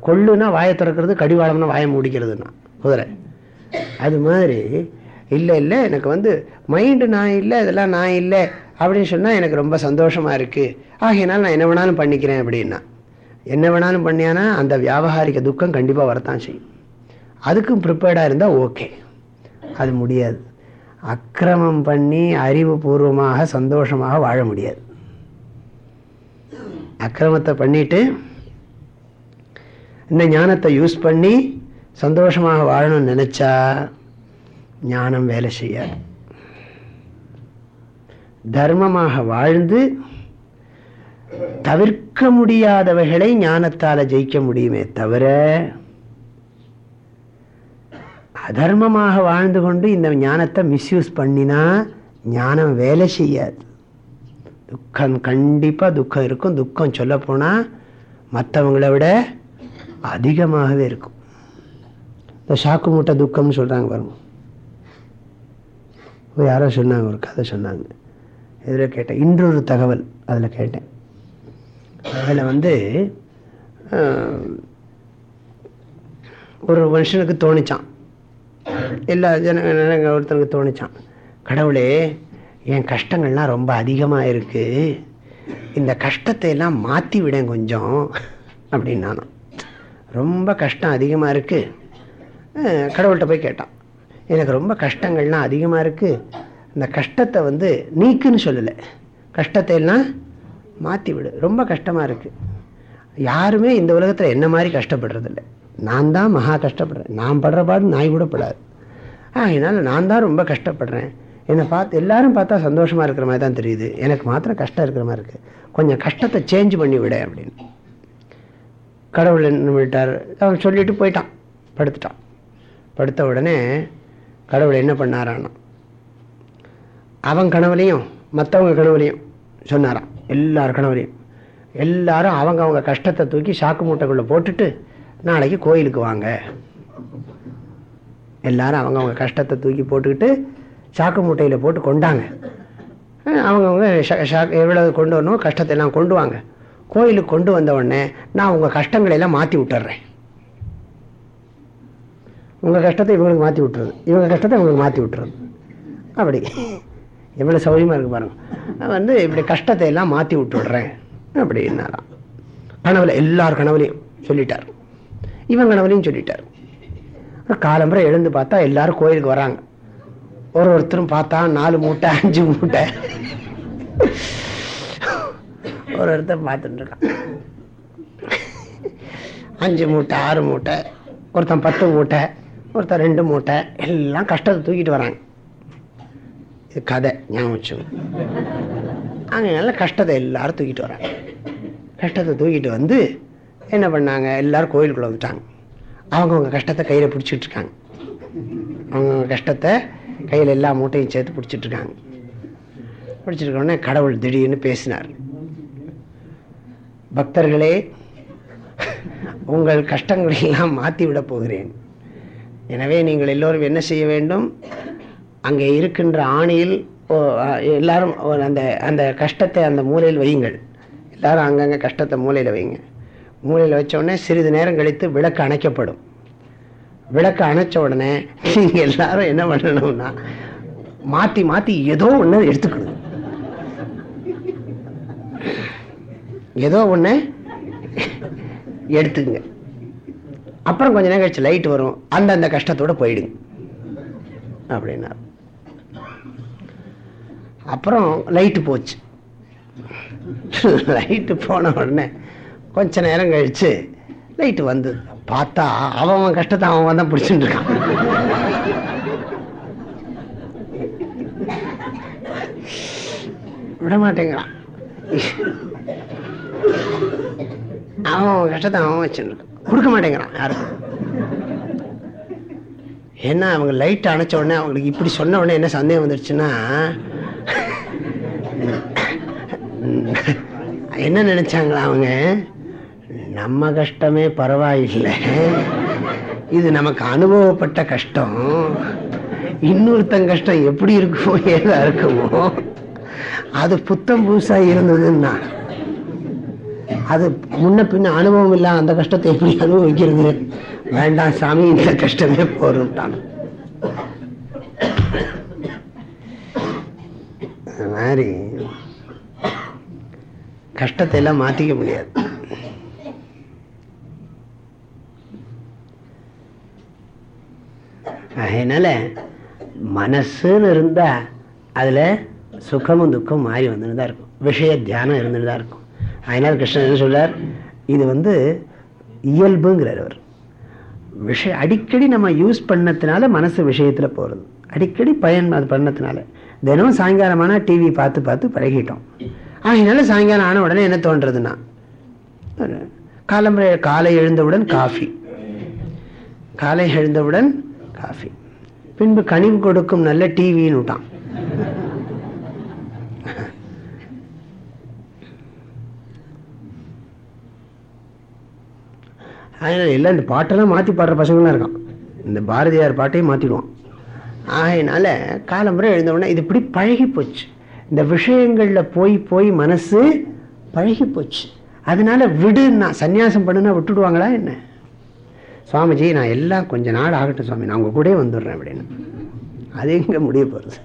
கொள்ளுனா வாயை திறக்கிறது கடிவாளம்னா வாயை முடிக்கிறதுனா குதிரை. அது மாதிரி இல்லை இல்லை எனக்கு வந்து மைண்டு நான் இல்லை இதெல்லாம் நான் இல்லை அப்படின்னு சொன்னால் எனக்கு ரொம்ப சந்தோஷமாக இருக்குது ஆகையினால் நான் என்ன வேணாலும் பண்ணிக்கிறேன் அப்படின்னா. என்ன வேணாலும் பண்ணியானா அந்த வியாபாரிக துக்கம் கண்டிப்பாக வரத்தான் செய்யும். அதுக்கும் ப்ரிப்பேர்டாக இருந்தால் ஓகே அது முடியாது. அக்கிரமம் பண்ணி அறிவுபூர்வமாக சந்தோஷமாக வாழ முடியாது. அக்கிரமத்தை பண்ணிட்டு இந்த ஞானத்தை யூஸ் பண்ணி சந்தோஷமாக வாழணும்னு நினச்சா ஞானம் வேலை செய்யாது. தர்மமாக வாழ்ந்து தவிர்க்க முடியாதவைகளை ஞானத்தால ஜெயிக்க முடியுமே தவிர அதர்மமாக வாழ்ந்து கொண்டு இந்த ஞானத்தை மிஸ்யூஸ் பண்ணினா ஞானம் வேலை செய்யாது. துக்கம் கண்டிப்பாக துக்கம் இருக்கும். துக்கம் சொல்லப்போனால் போனால் மற்றவங்களை விட அதிகமாகவே இருக்கும். இந்த சாக்கு மூட்டை துக்கம்னு சொல்கிறாங்க பாருங்க. யாரோ சொன்னாங்க ஒரு கதை சொன்னாங்க. இதில் கேட்டேன். இன்றொரு தகவல் அதில் கேட்டேன். அதில் வந்து ஒரு மனுஷனுக்கு தோணிச்சான். எல்லா ஜன ஒருத்தனுக்கு தோணிச்சான். கடவுளே என் கஷ்டங்கள்லாம் ரொம்ப அதிகமாக இருக்குது இந்த கஷ்டத்தை எல்லாம் மாற்றி விடேன் கொஞ்சம் அப்படின்னானும் ரொம்ப கஷ்டம் அதிகமாக இருக்குது கடவுள்கிட்ட போய் கேட்டான். எனக்கு ரொம்ப கஷ்டங்கள்லாம் அதிகமாக இருக்குது இந்த கஷ்டத்தை வந்து நீக்குன்னு சொல்லலை. கஷ்டத்தை எல்லாம் மாற்றி விடு. ரொம்ப கஷ்டமாக இருக்குது யாருமே இந்த உலகத்தில் என்ன மாதிரி கஷ்டப்படுறதில்ல. நான் தான் மகா கஷ்டப்படுறேன். நான் படுற பாடு நாய் கூட படாது. அதனால் நான் தான் ரொம்ப கஷ்டப்படுறேன். என்னை பார்த்து எல்லாரும் பார்த்தா சந்தோஷமாக இருக்கிற மாதிரி தான் தெரியுது. எனக்கு மாத்திரம் கஷ்டம் இருக்கிற மாதிரி இருக்குது கொஞ்சம் கஷ்டத்தை சேஞ்ச் பண்ணி விட அப்படின்னு. கடவுள் என்ன விட்டார் அவன் சொல்லிட்டு போயிட்டான். படுத்துட்டான். படுத்த உடனே கடவுள் என்ன பண்ணாரான்னா அவன் கனவுலையும் மற்றவங்க கனவுலையும் சொன்னாராம் எல்லார் கனவுலையும் எல்லாரும் அவங்க அவங்க கஷ்டத்தை தூக்கி சாக்கு மூட்டைக்குள்ளே போட்டுட்டு நாளைக்கு கோயிலுக்கு வாங்க. எல்லாரும் அவங்க அவங்க கஷ்டத்தை தூக்கி போட்டுக்கிட்டு சாக்கு மூட்டையில் போட்டு கொண்டாங்க. அவங்கவுங்க எவ்வளவு கொண்டு வரணும் கஷ்டத்தை எல்லாம் கொண்டு வாங்க. கோயிலுக்கு கொண்டு வந்த உடனே நான் உங்கள் கஷ்டங்களை எல்லாம் மாற்றி விட்டுறேன். உங்கள் கஷ்டத்தை இவங்களுக்கு மாற்றி விட்டுறது. இவங்க கஷ்டத்தை இவங்களுக்கு மாற்றி விட்டுறது. அப்படி. எவ்வளோ சௌரியமாக இருக்கு பாருங்க. வந்து இப்படி கஷ்டத்தை எல்லாம் மாற்றி விட்டுடுறேன் அப்படின்னாராம். கனவுல எல்லார் கனவுலையும் சொல்லிட்டார். இவன் கனவுலையும் சொல்லிட்டார். காலம்புரை எழுந்து பார்த்தா எல்லாரும் கோயிலுக்கு வராங்க. ஒரு ஒருத்தரும் பார்த்தா நாலு மூட்டை அஞ்சு மூட்டை. ஒரு ஒருத்தர் பார்த்துட்டு இருக்கான். அஞ்சு மூட்டை ஆறு மூட்டை ஒருத்தன் பத்து மூட்டை ஒருத்தன் ரெண்டு மூட்டை எல்லாம் கஷ்டத்தை தூக்கிட்டு வராங்க. இது கதை ஞாபகம் அங்கே நல்ல கஷ்டத்தை எல்லாரும் தூக்கிட்டு வராங்க. கஷ்டத்தை தூக்கிட்டு வந்து என்ன பண்ணாங்க? எல்லாரும் கோயிலுக்குள்ளே வந்துட்டாங்க. அவங்கவுங்க கஷ்டத்தை கையில் பிடிச்சிட்டு இருக்காங்க. அவங்கவுங்க கஷ்டத்தை கையில் எல்லா மூட்டையும் சேர்த்து பிடிச்சிட்டு இருக்காங்க. பிடிச்சிருக்க உடனே கடவுள் திடீர்னு பேசினார். பக்தர்களே உங்கள் கஷ்டங்களையெல்லாம் மாற்றி விட போகிறேன். எனவே நீங்கள் எல்லோரும் என்ன செய்ய வேண்டும்? அங்கே இருக்கின்ற ஆணியில் ஓ, எல்லாரும் ஒரு அந்த அந்த கஷ்டத்தை அந்த மூலையில் வையுங்கள். எல்லாரும் அங்கங்கே கஷ்டத்தை மூலையில் வைங்க மூலையில் வச்சோடனே சிறிது நேரம் கழித்து விளக்கு அணைக்கப்படும். விளக்கு அணைச்ச உடனே நீங்கள் எல்லாரும் என்ன பண்ணணும்னா மாற்றி மாற்றி ஏதோ ஒன்று எடுத்துக்கணும். ஏதோ ஒன்று எடுத்துங்க அப்புறம் கொஞ்ச நேரம் கழிச்சு லைட் வரும். அந்த அந்த கஷ்டத்தோட போயிடுங்க. அப்படின்னா அப்புறம் லைட்டு போச்சு. லைட்டு போன உடனே கொஞ்ச நேரம் கழிச்சு லைட்டு வந்து. பார்த்தா அவன் அவன் கஷ்டத்தை அவன் அவன் தான் பிடிச்சிட்டு இருக்கான். விட மாட்டேங்கிறான். அவன் அவன் கஷ்டத்தை அவன் வச்சுருக்கான் இருக்கான். கொடுக்க மாட்டேங்கிறான் யாரும். ஏன்னா அவங்க லைட் அணைச்ச உடனே அவங்களுக்கு இப்படி சொன்ன உடனே என்ன சந்தேகம் வந்துடுச்சுன்னா என்ன நினைச்சாங்களா அவங்க? நம்ம கஷ்டமே பரவாயில்லை. இது நமக்கு அனுபவப்பட்ட கஷ்டம். இன்னொருத்தன் கஷ்டம் எப்படி இருக்குமோ ஏதா இருக்குமோ அது புத்தம் புதுசா இருந்ததுன்னா அது முன்ன பின்ன அனுபவம் இல்ல அந்த கஷ்டத்தை எப்படி அனுபவிக்கிறது? வேண்டாம் சாமி இந்த கஷ்டமே போருட்டான் மாதிரி கஷ்டத்தை எல்லாம் மாத்திக்க முடியாது. அதனால் மனசுன்னு இருந்தா அதுல சுகமும் துக்கம் மாறி வந்துட்டு தான் இருக்கும். விஷய தியானம் இருந்துட்டு தான் இருக்கும். அதனால கிருஷ்ணன் என்ன சொல்கிறார் இது வந்து இயல்புங்கிறார் அவர். விஷய அடிக்கடி நம்ம யூஸ் பண்ணதுனால மனசு விஷயத்துல போறது. அடிக்கடி பயன் அது பண்ணதுனால. தினமும் சாயங்காலமான டிவி பார்த்து பார்த்து பழகிட்டோம். ஆகினால சாயங்காலம் ஆன உடனே என்ன தோன்றதுன்னா? காலம்பரை காலை எழுந்தவுடன் காஃபி. காலை எழுந்தவுடன் காஃபி. பின்பு கனிவு கொடுக்கும் நல்ல டிவின்னு விட்டான். அதனால எல்லாம் இந்த பாட்டெல்லாம் மாற்றி பாடுற பசங்களாம் இருக்கான். இந்த பாரதியார் பாட்டையும் மாற்றிடுவான் ஆகையினால காலம்புரை எழுந்தவுடனே இது இப்படி பழகி போச்சு இந்த விஷயங்களில் போய் போய் மனசு பழகி போச்சு அதனால விடுன்னா சன்னியாசம் பண்ணுனா விட்டுடுவாங்களா என்ன? சுவாமிஜி நான் எல்லாம் கொஞ்ச நாள் ஆகட்டும் சுவாமி. நான் உங்கள் கூடயே வந்துடுறேன் அப்படின்னு. அது எங்கே முடிய போகிறது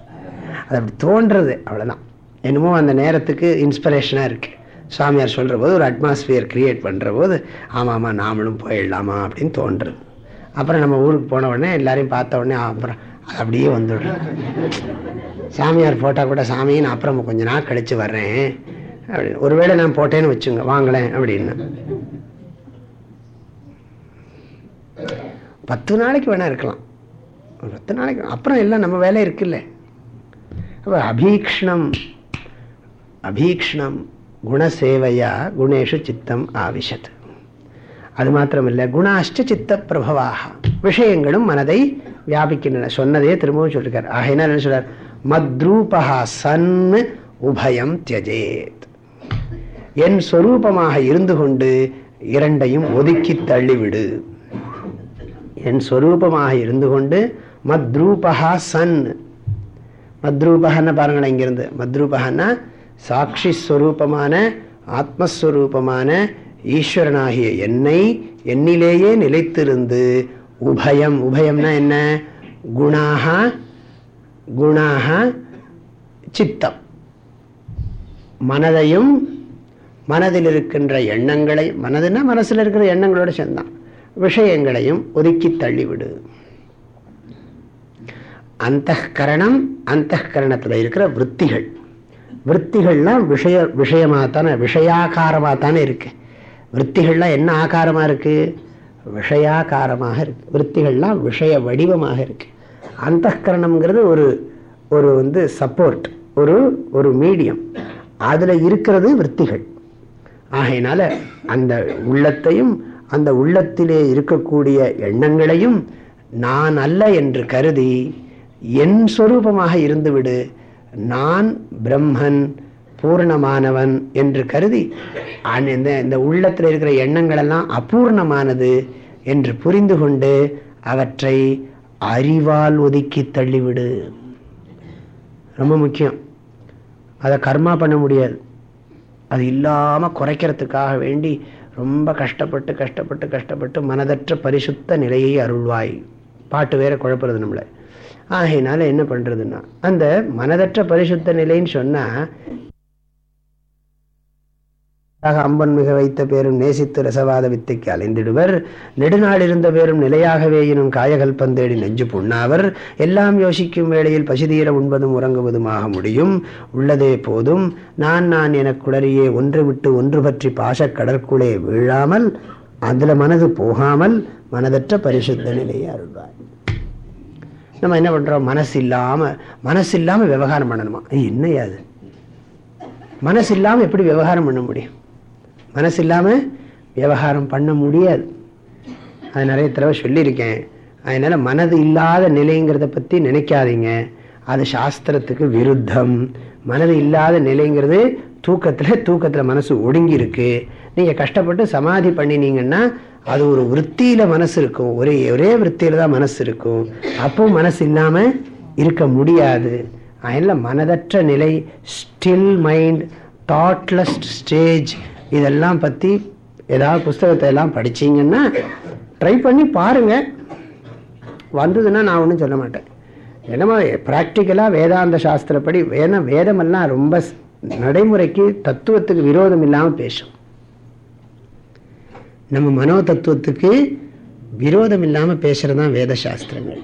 அது அப்படி தோன்றது. அவ்வளோதான் என்னமோ அந்த நேரத்துக்கு இன்ஸ்பிரேஷனாக இருக்குது சுவாமியார் சொல்கிற போது ஒரு அட்மாஸ்பியர் க்ரியேட் பண்ணுற போது ஆமாம் ஆமாம் நாமளும் போயிடலாமா அப்படின்னு தோன்றுறது அப்புறம் நம்ம ஊருக்கு போன உடனே எல்லாரையும் பார்த்த உடனே அப்புறம் அப்படியே வந்துடுறேன். சாமியார் போட்டால் கூட சாமி நான் அப்புறம் கொஞ்ச நாள் கழித்து வர்றேன். அப்படின்னு ஒருவேளை நான் போட்டேன்னு வச்சுங்க வாங்கலேன் அப்படின்னு. பத்து நாளைக்கு வேணா இருக்கலாம். பத்து நாளைக்கு அப்புறம் எல்லாம் நம்ம வேலை இருக்குல்ல. அப்போ அபீக்ஷ்ணம் அபீக்ஷ்ணம் குணசேவையா குணேஷு சித்தம் ஆவிஷத். அது மாத்திரமில்லை குணாஷ்ட சித்த பிரபவாக விஷயங்களும் மனதை வியாபிக்கின்றன. சொன்னதே திரும்பவும் சொல்லிருக்கார். ஆகையினா என்ன சொல்றார்? மத்ரூபா சன் உபயம் தியஜேத். என் சொரூபமாக இருந்து கொண்டு இரண்டையும் ஒதுக்கி தள்ளிவிடு. என் சொரூபமாக இருந்து கொண்டு மத்ரூபகா சன் மத்ரூபகன்னு பாருங்களேன் இங்கிருந்து. மத்ரூபகன்னா சாட்சி ஸ்வரூபமான ஆத்மஸ்வரூபமான ஈஸ்வரனாகிய என்னை என்னிலேயே நிலைத்திருந்து உபயம் உபயம்னா என்ன? குணாக குணாக சித்தம். மனதையும் மனதில் இருக்கின்ற எண்ணங்களை மனதுன்னா மனசில் இருக்கிற எண்ணங்களோட சேர்ந்தான். விஷயங்களையும் ஒதுக்கி தள்ளிவிடு. அந்த கரணம் அந்த கரணத்தில் இருக்கிற விற்த்திகள். விற்த்திகள்லாம் விஷய விஷயமாகத்தானே விஷயாகாரமாகத்தானே இருக்கு. விற்த்திகள்லாம் என்ன ஆகாரமாக இருக்குது விஷயாகாரமாக இருக்கு. விற்த்திகள்லாம் விஷய வடிவமாக இருக்கு. அந்த கரணம்ங்கிறது ஒரு ஒரு வந்து சப்போர்ட் ஒரு ஒரு மீடியம் அதில் இருக்கிறது விற்த்திகள். ஆகையினால அந்த உள்ளத்தையும் அந்த உள்ளத்திலே இருக்கக்கூடிய எண்ணங்களையும் நான் அல்ல என்று கருதி என் சொரூபமாக இருந்துவிடு. நான் பிரம்மன் பூர்ணமானவன் என்று கருதி இந்த இந்த உள்ளத்தில் இருக்கிற எண்ணங்கள் எல்லாம் அபூர்ணமானது என்று புரிந்து கொண்டு அவற்றை அறிவால் ஒதுக்கி தள்ளிவிடு. ரொம்ப முக்கியம். அதை கர்மா பண்ண முடியாது. அது இல்லாமல் குறைக்கிறதுக்காக வேண்டி ரொம்ப கஷ்டப்பட்டு கஷ்டப்பட்டு கஷ்டப்பட்டு மனதற்ற பரிசுத்த நிலையை அருள்வாய். பாட்டு வேற குழப்புறது நம்மளை. ஆகையினால என்ன பண்ணுறதுன்னா அந்த மனதற்ற பரிசுத்த நிலைன்னு சொன்னால் அம்பன் மிக வைத்த பேரும் நேசித்து ரசவாத வித்தைக்கு அலைந்திடுவர். நெடுநாள் இருந்த பேரும் நிலையாகவே எனும் காயகல் பந்தேடி நெஞ்சு புண்ணாவர். எல்லாம் யோசிக்கும் வேளையில் பசிதீர உண்பதும் உறங்குவதுமாக முடியும். உள்ளதே போதும். நான் நான் என குளறியே ஒன்று விட்டு ஒன்று பற்றி பாசக் கடற்குள்ளே வீழாமல் அதுல மனது போகாமல் மனதற்ற பரிசுத்த நிலையை அருள்வார் நம்ம என்ன பண்றோம்? மனசு இல்லாமல் மனசு இல்லாமல் விவகாரம் பண்ணணுமா? என்னையாது மனசு இல்லாமல் எப்படி விவகாரம் பண்ண முடியும்? மனசு இல்லாமல் விவகாரம் பண்ண முடியாது. அது நிறைய தடவை சொல்லியிருக்கேன். அதனால் மனது இல்லாத நிலைங்கிறத பற்றி நினைக்காதீங்க. அது சாஸ்திரத்துக்கு விருத்தம். மனது இல்லாத நிலைங்கிறது தூக்கத்தில் தூக்கத்தில் மனசு ஒடுங்கி இருக்கு நீங்கள் கஷ்டப்பட்டு சமாதி பண்ணினீங்கன்னா அது ஒரு விற்த்தியில் மனசு இருக்கும். ஒரே ஒரே விற்த்தியில் தான் மனசு இருக்கும். அப்போ மனசு இல்லாமல் இருக்க முடியாது. அதனால் மனதற்ற நிலை ஸ்டில் மைண்ட் தாட்லெஸ் ஸ்டேஜ் இதெல்லாம் பற்றி ஏதாவது புஸ்தகத்தை எல்லாம் படிச்சிங்கன்னா ட்ரை பண்ணி பாருங்கள் வந்ததுன்னா நான் ஒன்றும் சொல்ல மாட்டேன். என்னமோ ப்ராக்டிக்கலாக வேதாந்த சாஸ்திரப்படி ஏன்னா வேதமெல்லாம் ரொம்ப நடைமுறைக்கு தத்துவத்துக்கு விரோதம் இல்லாமல் பேசும். நம்ம மனோ தத்துவத்துக்கு விரோதம் இல்லாமல் பேசுகிறது தான் வேத சாஸ்திரங்கள்.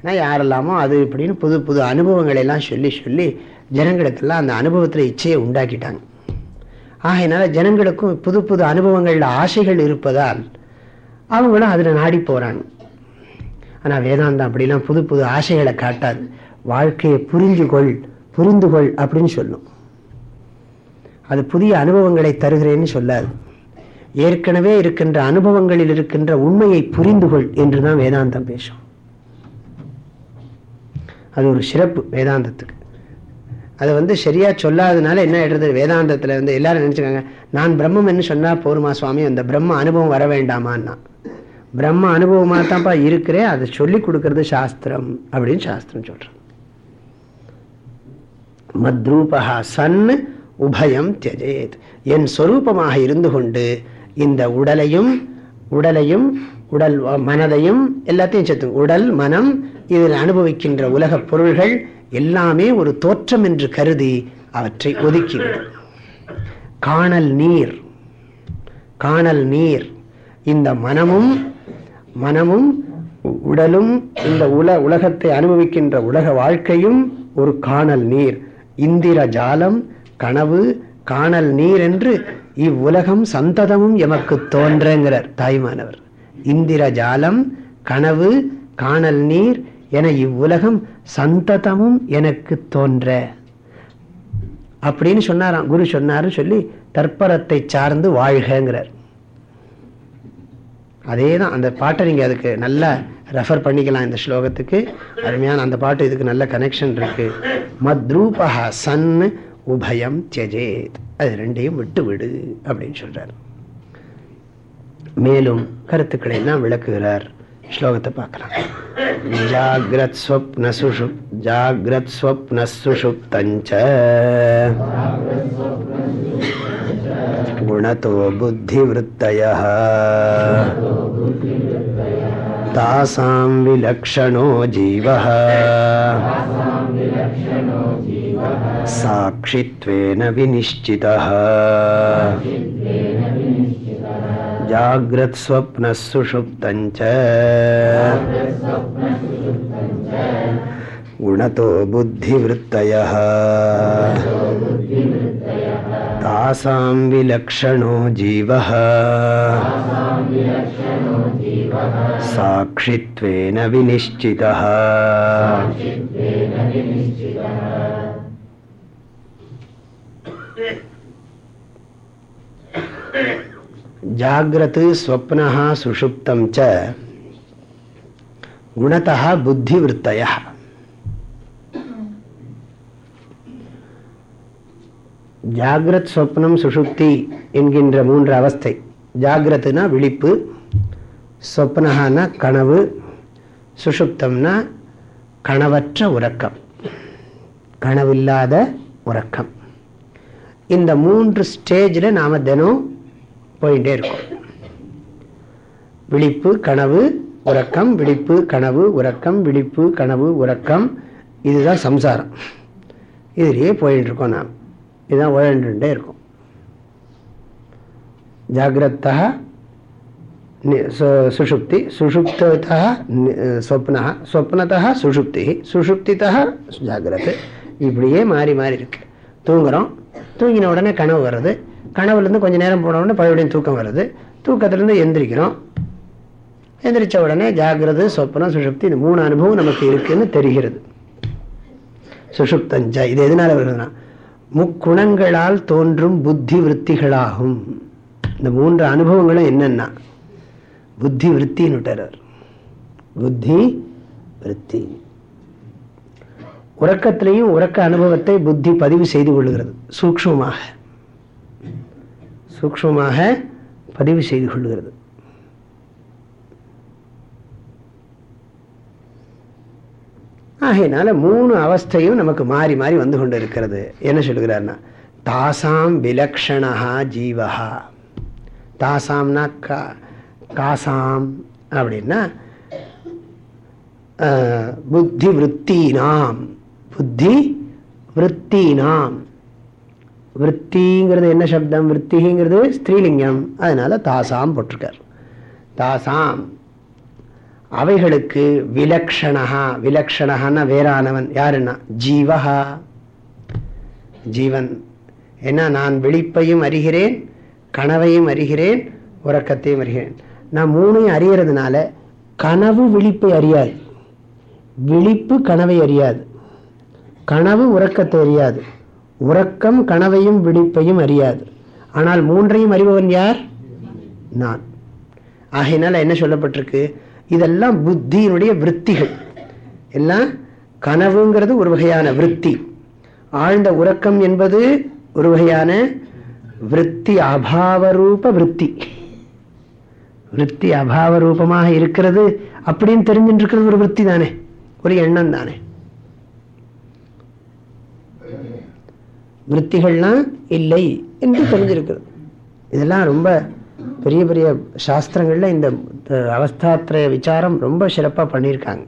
ஆனால் யாரெல்லாமோ அது இப்படின்னு புது புது அனுபவங்களை எல்லாம் சொல்லி சொல்லி ஜனங்களுக்கெல்லாம் அந்த அனுபவத்தில் இச்சையை உண்டாக்கிட்டாங்க. ஆகையினால ஜனங்களுக்கும் புது புது அனுபவங்களில் ஆசைகள் இருப்பதால் அவங்களும் அதில் நாடி போகிறாங்க ஆனால் வேதாந்தம் அப்படிலாம் புது புது ஆசைகளை காட்டாது. வாழ்க்கையை புரிஞ்சு கொள் புரிந்து கொள் அப்படின்னு சொல்லும். அது புதிய அனுபவங்களை தருகிறேன்னு சொல்லாது. ஏற்கனவே இருக்கின்ற அனுபவங்களில் இருக்கின்ற உண்மையை புரிந்து கொள் என்று தான் வேதாந்தம் பேசும். அது ஒரு சிறப்பு வேதாந்தத்துக்கு. அதை வந்து சரியா சொல்லாததுனால என்ன ஆயிடுறது? வேதாந்தத்தில் வந்து எல்லாரும் நினச்சிக்காங்க நான் பிரம்மம் சொன்னால் சொன்னா போருமா சுவாமி? அந்த பிரம்ம அனுபவம் வர வேண்டாமான்னா. பிரம்ம அனுபவமாக தான்ப்பா இருக்கிறேன் அதை சொல்லி கொடுக்கறது சாஸ்திரம் அப்படின்னு சாஸ்திரம் சொல்றேன் மத்ரூபா சன் உபயம் தியஜேத். என் சொரூபமாக இருந்து கொண்டு இந்த உடலையும் உடலையும் உடல் மனதையும் எல்லாத்தையும் சேர்த்து உடல் மனம் இதில் அனுபவிக்கின்ற உலக பொருள்கள் எல்லாமே ஒரு தோற்றம் என்று கருதி அவற்றை ஒதுக்கிவிடும் காணல் நீர் காணல் நீர். இந்த மனமும் மனமும் உடலும் இந்த உல உலகத்தை அனுபவிக்கின்ற உலக வாழ்க்கையும் ஒரு காணல் நீர். இந்திர ஜாலம் கனவு காணல் நீர் என்று இவ்வுலகம் சந்ததமும் எமக்கு தோன்றங்கிறார் தாய்மானவர். இந்திர ஜாலம் கனவு காணல் நீர் என இவ்வுலகம் சந்ததமும் எனக்கு தோன்ற. அப்படின்னு சொன்னாராம். குரு சொன்னாரு சொல்லி தற்பரத்தை சார்ந்து வாழ்கிறார் அதே தான் அந்த பாட்டை நீங்கள் அதுக்கு நல்லா ரெஃபர் பண்ணிக்கலாம் இந்த ஸ்லோகத்துக்கு. அருமையான அந்த பாட்டு இதுக்கு நல்ல கனெக்ஷன் இருக்கு. மத்ரூபா சன் உபயம் தியஜேத். அது ரெண்டையும் விட்டு விடு அப்படின்னு சொல்றாரு. மேலும் கருத்துக்களை எல்லாம் விளக்குகிறார் ஸ்லோகத்தை பார்க்கலாம் ஜாகிரத் ஸ்வப்ன சுஷுப் ஜாகிரத் ஸ்வப்ன சுஷுப்தஞ்ச गुणतो बुद्धिवृत्तयः तासां विलक्षणो जीवः साक्षित्वेन विनिश्चितः जाग्रत स्वप्न सुषुप्त गुण तो बुद्धिवृत्त तासां विलक्षणो जीवः साक्षित्वेन विनिश्चितः Thank you. ஜாகிரத்து ஸ்வப்னஹா சுஷுப்தம் ச குணத்தா புத்தி விற்பய ஜாகிரத் ஸ்வப்னம் சுஷுப்தி என்கின்ற மூன்று அவஸ்தை. ஜாகிரத்துனா விழிப்பு ஸ்வப்னஹானா கனவு சுஷுப்தம்னா கனவற்ற உறக்கம். கனவில்லாத உறக்கம். இந்த மூன்று ஸ்டேஜில் நாம் தினம் போயிட்டே இருக்கோம். விழிப்பு கனவு உறக்கம் விழிப்பு கனவு உறக்கம் விழிப்பு கனவு உறக்கம். இதுதான் சம்சாரம். இதுலேயே போயிட்டு இருக்கோம் நாம். இதுதான் உழண்டுட்டே இருக்கும். ஜாகிரத்தா சுஷுப்தி சுஷுப்தா ஸ்வப்னா ஸ்வப்னத்தா சுஷுப்தி சுஷுப்தித்தா ஜாகிரத். இப்படியே மாறி மாறி இருக்கு. தூங்குறோம். தூங்கின உடனே கனவு வருது. கனவுலேருந்து கொஞ்சம் நேரம் போன உடனே பழைய தூக்கம் வருது. தூக்கத்துலேருந்து எந்திரிக்கிறோம். எந்திரிச்ச உடனே ஜாகிரது சொப்பனம் சுஷுப்தி இந்த மூணு அனுபவம் நமக்கு இருக்குன்னு தெரிகிறது. சுஷுப்தஞ்சா இது எதனால வருதுன்னா முக்குணங்களால் தோன்றும் புத்தி விற்த்திகளாகும் இந்த மூன்று அனுபவங்களும் என்னென்னா புத்தி விற்த்தின்னு புத்தி விற்த்தி உறக்கத்திலையும் உறக்க அனுபவத்தை புத்தி பதிவு செய்து கொள்கிறது சூக்ஷமாக சூக்மமாக பதிவு செய்து கொள்ளுகிறது ஆகையினால மூணு அவஸ்தையும் நமக்கு மாறி மாறி வந்து கொண்டு இருக்கிறது என்ன சொல்லுகிறார்னா தாசாம் விலக்ஷணா ஜீவஹா. தாசாம்னா கா காசாம் அப்படின்னா புத்தி விற்பீனாம் புத்தி விற்பீனாம் விற்த்திங்கிறது என்ன சப்தம்? விற்த்திங்கிறது ஸ்திரீலிங்கம். அதனால தாசாம் போட்டிருக்கார். தாசாம் அவைகளுக்கு விலக்ஷணா விலக்ஷணான்னா வேறானவன். யாருன்னா? ஜீவஹா. ஜீவன். ஏன்னா நான் விழிப்பையும் அறிகிறேன் கனவையும் அறிகிறேன் உறக்கத்தையும் அறிகிறேன். நான் மூணையும் அறிகிறதுனால கனவு விழிப்பை அறியாது. விழிப்பு கனவை அறியாது. கனவு உறக்கத்தை அறியாது. உறக்கம் கனவையும் விழிப்பையும் அறியாது. ஆனால் மூன்றையும் அறிபவன் யார்? நான். ஆகையினால் என்ன சொல்லப்பட்டிருக்கு? இதெல்லாம் புத்தியினுடைய விற்த்திகள். எல்லாம் கனவுங்கிறது ஒரு வகையான விற்பி ஆழ்ந்த உறக்கம் என்பது ஒரு வகையான விற்பி அபாவரூப விற்பி விற்பி அபாவரூபமாக இருக்கிறது அப்படின்னு தெரிஞ்சுட்டு இருக்கிறது ஒரு விற்பி தானே. ஒரு எண்ணம் தானே. விற்த்திகள்லாம் இல்லை என்று தெரிஞ்சிருக்கிறது இதெல்லாம் ரொம்ப பெரிய பெரிய சாஸ்திரங்களில் இந்த அவஸ்தாத்திர விசாரம் ரொம்ப சிறப்பாக பண்ணியிருக்காங்க.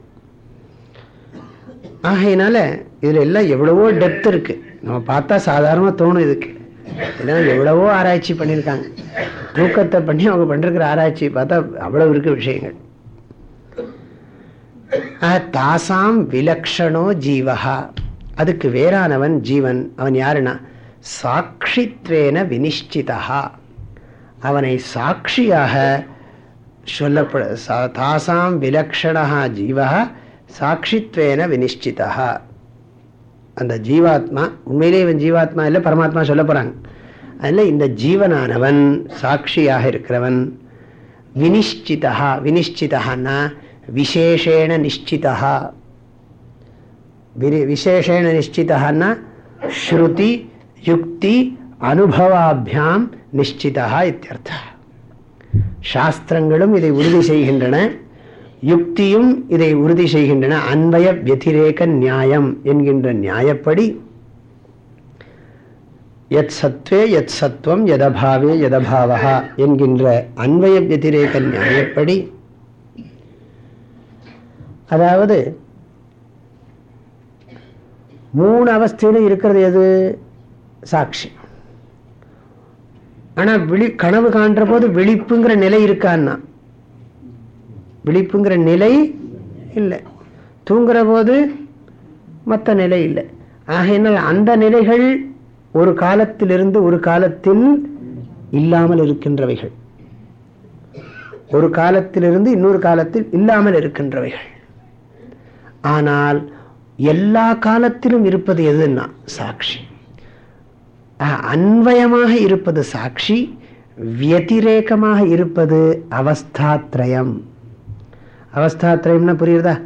ஆகையினால இதில் எல்லாம் எவ்வளவோ டெப்த் இருக்குது நம்ம பார்த்தா சாதாரணமாக தோணும் இதுக்கு. இதெல்லாம் எவ்வளவோ ஆராய்ச்சி பண்ணியிருக்காங்க. தூக்கத்தை பண்ணி அவங்க பண்ணிருக்கிற ஆராய்ச்சி பார்த்தா அவ்வளவு இருக்கு விஷயங்கள். தாசாம் விலக்ஷணோ ஜீவகா அதுக்கு வேறானவன் ஜீவன் அவன் யாருன்னா? சாட்சித்வேன வினிஷ்டிதா அவனை சாட்சியாக சொல்லப்பட தாசாம் விலக்ஷணா ஜீவா சாட்சித்வேன வினிஷ்டிதா அந்த ஜீவாத்மா உண்மையிலே இவன் ஜீவாத்மா இல்லை பரமாத்மா சொல்ல போகிறாங்க அதில் இந்த ஜீவனானவன் சாட்சியாக இருக்கிறவன் வினிஷ்டிதா வினிஷ்டிதான்னா விசேஷேன நிஷ்டிதா விசேஷேண நிச்சிதான்னா ஸ்ருதி யுக்தி அனுபவாபியாம் நிச்சிதா இத்தியர்த்த சாஸ்திரங்களும் இதை உறுதி செய்கின்றன. யுக்தியும் இதை உறுதி செய்கின்றன. அன்பய வத்திரேக நியாயம் என்கின்ற நியாயப்படி. எத் சத்வே எத் சத்வம் எதபாவே எதபாவா என்கின்ற அன்வய வத்திரேக நியாயப்படி. அதாவது மூணு அவஸ்தையிலும் இருக்கிறது எது? சாட்சி. ஆனா விழி கனவு காண்ற போது விழிப்புங்கிற நிலை இருக்கான்னா? விழிப்புங்கிற நிலை இல்லை. தூங்குற போது மற்ற நிலை இல்லை. ஆகையினால் அந்த நிலைகள் ஒரு காலத்திலிருந்து ஒரு காலத்தில் இல்லாமல் இருக்கின்றவைகள். ஒரு காலத்திலிருந்து இன்னொரு காலத்தில் இல்லாமல் இருக்கின்றவைகள். ஆனால் எல்லா காலத்திலும் இருப்பது எதுன்னா சாட்சி. அன்வயமாக இருப்பது சாட்சி வியதிரேகமாக இருப்பது அவஸ்தாத்ரயம். அவஸ்தாத்ரயம்னா புரியுறதா?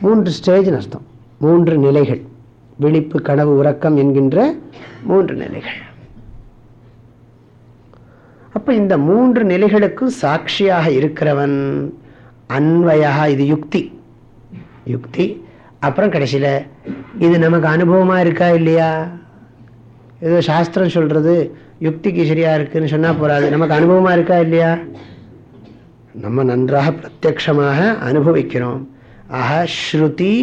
மூன்று ஸ்டேஜ் அர்த்தம். மூன்று நிலைகள். விழிப்பு கனவு உறக்கம் என்கின்ற மூன்று நிலைகள். அப்போ இந்த மூன்று நிலைகளுக்கும் சாட்சியாக இருக்கிறவன் அன்வயா இது யுக்தி. யுக்தி அப்புறம் கடைசியில இது நமக்கு அனுபவமா இருக்கா இல்லையா? ஏதோ சாஸ்திரம் சொல்கிறது யுக்திக்கு சரியாக இருக்குதுன்னு சொன்னால் போகாது நமக்கு அனுபவமா இருக்கா இல்லையா? நம்ம நன்றாக பிரத்யக்ஷமாக அனுபவிக்கிறோம். ஆக ஸ்ருதி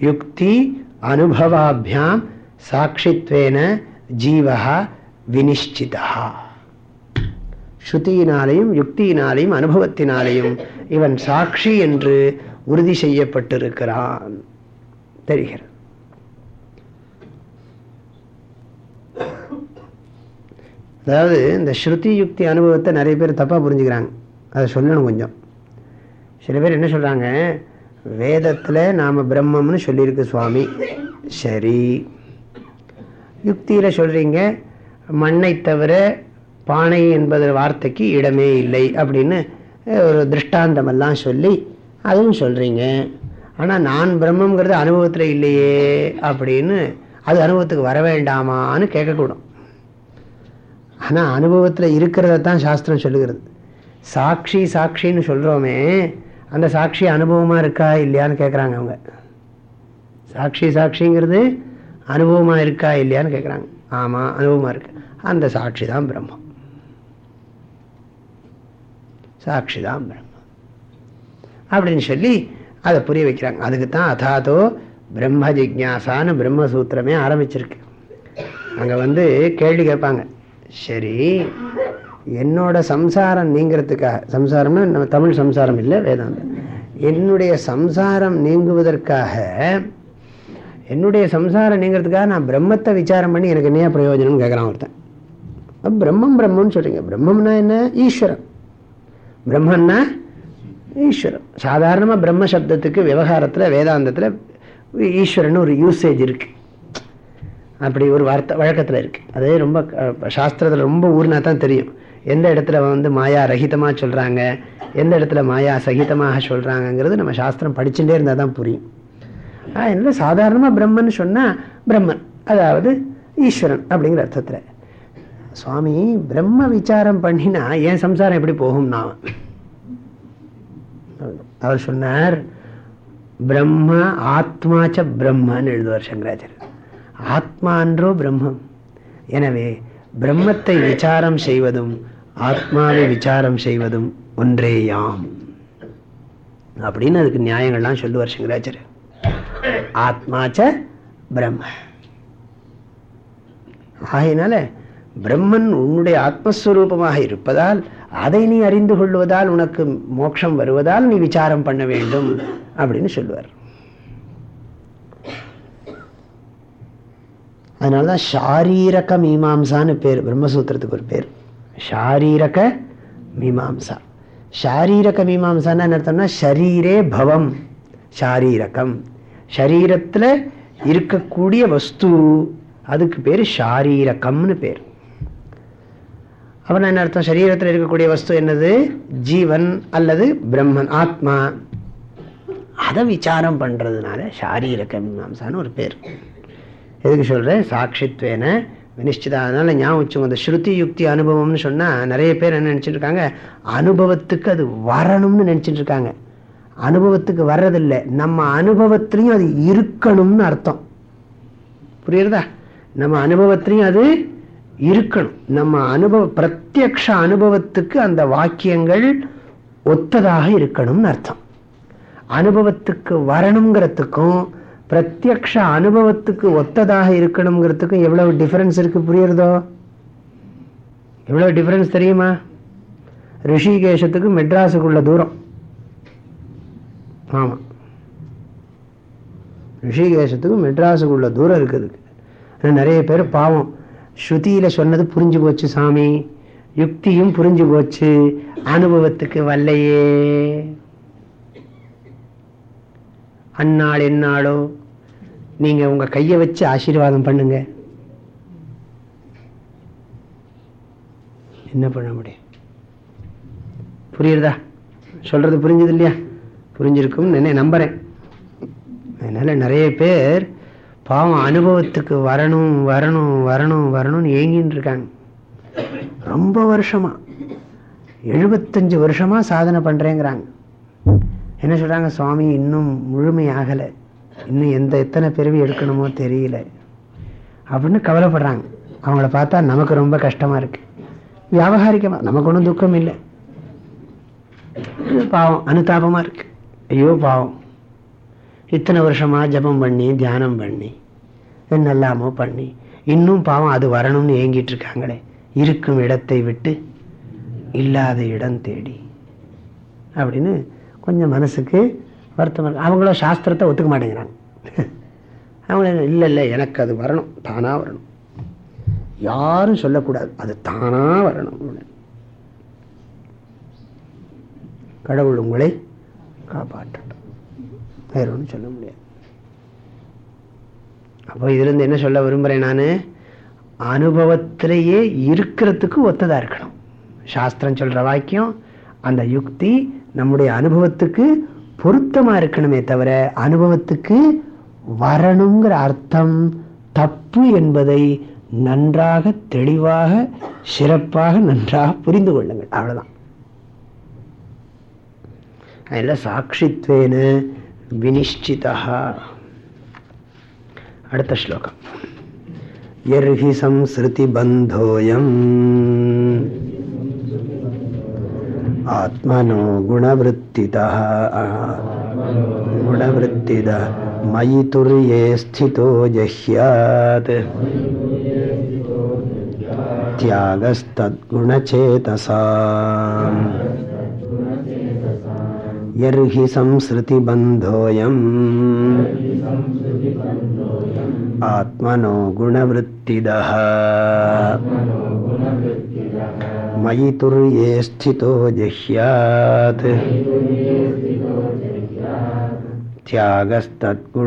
யுக்தி அனுபவாபியாம் சாட்சித்வேன ஜீவா வினிஷ்டிதா ஸ்ருதியினாலையும் யுக்தியினாலையும் அனுபவத்தினாலையும் இவன் சாட்சி என்று உறுதி செய்யப்பட்டிருக்கிறான். தெரிகிறது. அதாவது இந்த ஸ்ருதி யுக்தி அனுபவத்தை நிறைய பேர் தப்பாக புரிஞ்சுக்கிறாங்க. அதை சொல்லணும் கொஞ்சம். சில பேர் என்ன சொல்கிறாங்க வேதத்தில் நாம் பிரம்மம்னு சொல்லியிருக்கு சுவாமி. சரி. யுக்தியில் சொல்கிறீங்க மண்ணை தவிர பானை என்பது வார்த்தைக்கு இடமே இல்லை அப்படின்னு ஒரு திருஷ்டாந்தமெல்லாம் சொல்லி அதுவும் சொல்கிறீங்க ஆனால் நான் பிரம்மங்கிறது அனுபவத்தில் இல்லையே அப்படின்னு அது அனுபவத்துக்கு வர வேண்டாமான்னு கேட்கக்கூடும். ஆனால் அனுபவத்தில் இருக்கிறத தான் சாஸ்திரம் சொல்லுகிறது. சாட்சி சாட்சின்னு சொல்கிறோமே அந்த சாட்சி அனுபவமாக இருக்கா இல்லையான்னு கேட்குறாங்க அவங்க. சாட்சி சாட்சிங்கிறது அனுபவமாக இருக்கா இல்லையான்னு கேட்குறாங்க. ஆமாம் அனுபவமாக இருக்கு. அந்த சாட்சி தான் பிரம்மம். சாட்சி தான் பிரம்மம். அப்படின்னு சொல்லி அதை புரிய வைக்கிறாங்க. அதுக்கு தான் அதாதோ பிரம்ம ஜிக்யாசான்னு பிரம்மசூத்திரமே ஆரம்பிச்சிருக்கு. அங்கே வந்து கேள்வி கேட்பாங்க. சரி என்னோட சம்சாரம் நீங்கிறதுக்காக சம்சாரம்னா நம்ம தமிழ் சம்சாரம் இல்லை வேதாந்தம் என்னுடைய சம்சாரம் நீங்குவதற்காக என்னுடைய சம்சாரம் நீங்கிறதுக்காக நான் பிரம்மத்தை விசாரம் பண்ணி எனக்கு என்ன பிரயோஜனம்னு கேட்குறான் ஒருத்தன். பிரம்மம் பிரம்மம்னு சொல்கிறீங்க பிரம்மம்னா என்ன? ஈஸ்வரன். பிரம்மன்னா ஈஸ்வரன். சாதாரணமாக பிரம்ம சப்தத்துக்கு விவகாரத்தில் வேதாந்தத்தில் ஈஸ்வரன் ஒரு யூசேஜ் இருக்குது அப்படி ஒரு வார்த்தை வழக்கத்தில் இருக்குது அதே ரொம்ப சாஸ்திரத்தில் ரொம்ப ஊர்னா தான் தெரியும். எந்த இடத்துல வந்து மாயா ரஹிதமாக சொல்கிறாங்க எந்த இடத்துல மாயா சகிதமாக சொல்கிறாங்கங்கிறது நம்ம சாஸ்திரம் படிச்சுட்டே இருந்தால் தான் புரியும். என்ன சாதாரணமாக பிரம்மன் சொன்னால் பிரம்மன் அதாவது ஈஸ்வரன் அப்படிங்கிற அர்த்தத்தில். சுவாமி பிரம்ம விசாரம் பண்ணினா என் சம்சாரம் எப்படி போகும்னா அவர் சொன்னார் பிரம்ம ஆத்மாச்ச பிரம்மன்னு எழுதுவார் சங்கராச்சாரியர். ஆத்மான்றோ பிரம்மம். எனவே பிரம்மத்தை விசாரம் செய்வதும் ஆத்மாவை விசாரம் செய்வதும் ஒன்றேயாம் அப்படின்னு அதுக்கு நியாயங்கள்லாம் சொல்லுவார் சங்கராச்சாரியர். ஆத்மாச்ச பிரம்ம. ஆகையினால பிரம்மன் உன்னுடைய ஆத்மஸ்வரூபமாக இருப்பதால் அதை நீ அறிந்து கொள்வதால் உனக்கு மோட்சம் வருவதால் நீ விசாரம் பண்ண வேண்டும் அப்படின்னு சொல்லுவார் அதனாலதான் ஷாரீரக மீமாம்சான்னு பேர் பிரம்மசூத்திரத்துக்கு ஒரு பேர். ஷாரீரக மீமாம்சா. ஷாரீரக மீமாம்சான்னு என்ன அர்த்தம்னா ஷரீரே பவம் ஷாரீரகம். ஷரீரத்தில் இருக்கக்கூடிய வஸ்து அதுக்கு பேர் ஷாரீரகம்னு பேர். அப்புறம் என்ன அர்த்தம்? சரீரத்தில் இருக்கக்கூடிய வஸ்து என்னது? ஜீவன் அல்லது பிரம்மன் ஆத்மா. அதை விசாரம் பண்ணுறதுனால சாரீரக மீமாம்சான்னு ஒரு பேர். எதுக்கு சொல்கிறேன் சாட்சித்வேன வினிஷ்டிதா. அதனால ஞாபகம் வச்சுங்க அந்த ஸ்ருதி யுக்தி அனுபவம்னு சொன்னால் நிறைய பேர் என்ன நினச்சிட்டு இருக்காங்க அனுபவத்துக்கு அது வரணும்னு நினச்சிட்டு இருக்காங்க அனுபவத்துக்கு வர்றதில்லை. நம்ம அனுபவத்துலேயும் அது இருக்கணும்னு அர்த்தம். புரியுறதா? நம்ம அனுபவத்துலேயும் அது இருக்கணும். நம்ம அனுபவ பிரத்யக்ஷ அனுபவத்துக்கு அந்த வாக்கியங்கள் ஒத்ததாக இருக்கணும்னு அர்த்தம். அனுபவத்துக்கு வரணுங்கிறதுக்கும் பிரத்யக்ஷ அனுபவத்துக்கு ஒத்ததாக இருக்கணுங்கிறதுக்கும் எவ்வளவு டிஃபரன்ஸ் இருக்கு புரியுறதோ? எவ்வளவு டிஃபரன்ஸ் தெரியுமா? ரிஷிகேஷத்துக்கு மெட்ராஸுக்குள்ள தூரம். ஆமா. ரிஷிகேஷத்துக்கு மெட்ராஸுக்குள்ள தூரம் இருக்குது. நிறைய பேர் பாவம். ஸ்ருதியில் சொன்னது புரிஞ்சு போச்சு சாமி. யுக்தியும் புரிஞ்சு போச்சு. அனுபவத்துக்கு வல்லையே அந்நாள் எந்நாளோ நீங்க உங்க கையை வச்சு ஆசீர்வாதம் பண்ணுங்க. என்ன பண்ண முடியும்? புரியுறதா? சொல்றது புரிஞ்சது இல்லையா? புரிஞ்சிருக்கும் என்ன நம்புறேன். அதனால நிறைய பேர் பாவம் அனுபவத்துக்கு வரணும் வரணும் வரணும் வரணும்னு ஏங்கின்னு இருக்காங்க. ரொம்ப வருஷமா. எழுபத்தஞ்சு வருஷமா சாதனை பண்றேங்கிறாங்க. என்ன சொல்றாங்க? சுவாமி இன்னும் முழுமையாகலை இன்னும் எந்த எத்தனை பிறவி எடுக்கணுமோ தெரியல. அப்படின்னு கவலைப்படுறாங்க. அவங்கள பார்த்தா நமக்கு ரொம்ப கஷ்டமா இருக்கு. வியாபகாரிக்கமா நமக்கு ஒன்றும் துக்கம் இல்லை பாவம் அனுதாபமா இருக்கு. ஐயோ பாவம். இத்தனை வருஷமாக ஜபம் பண்ணி தியானம் பண்ணி என்னெல்லாமோ பண்ணி இன்னும் பாவம் அது வரணும்னு ஏங்கிட்டு இருக்காங்களே. இருக்கும் இடத்தை விட்டு இல்லாத இடம் தேடி. அப்படின்னு கொஞ்சம் மனசுக்கு வருத்தம் அவங்கள சாஸ்திரத்தை ஒத்துக்க மாட்டேங்கிறாங்க. அவங்கள இல்லை இல்லை எனக்கு அது வரணும். தானாக வரணும். யாரும் சொல்லக்கூடாது. அது தானாக வரணும். கடவுள் உங்களை காப்பாற்றட்டும் வேற ஒன்றும் சொல்ல முடியாது. அப்போ இதுலேருந்து என்ன சொல்ல விரும்புகிறேன் நான்? அனுபவத்திலேயே இருக்கிறதுக்கு ஒத்ததாக இருக்கணும். சாஸ்திரம் சொல்கிற வாக்கியம் அந்த யுக்தி நம்முடைய அனுபவத்துக்கு பொருத்தமாக இருக்கணுமே தவிர அனுபவத்துக்கு வரணுங்கிற அர்த்தம் தப்பு என்பதை நன்றாக தெளிவாக சிறப்பாக நன்றாக புரிந்து கொள்ளுங்கள். அவ்வளோதான் அதில் சாட்சித்வேன்னு विनिश्चित। அடுத்த ஸ்லோகம் எர்ஹி சம்ஸ்ருதி பந்தோயம் ஆத்மனோ गुणवृत्तिद मयि तुर्ये स्थितो जह्यात् त्यागस्तद्गुणचेतसा यर्हि संसृतिबन्धोऽयम्। आत्मनो गुणवृत्तिदः। मयि तुर्ये स्थितो जह्यात्। त्यागस्तद्गुणचेतसा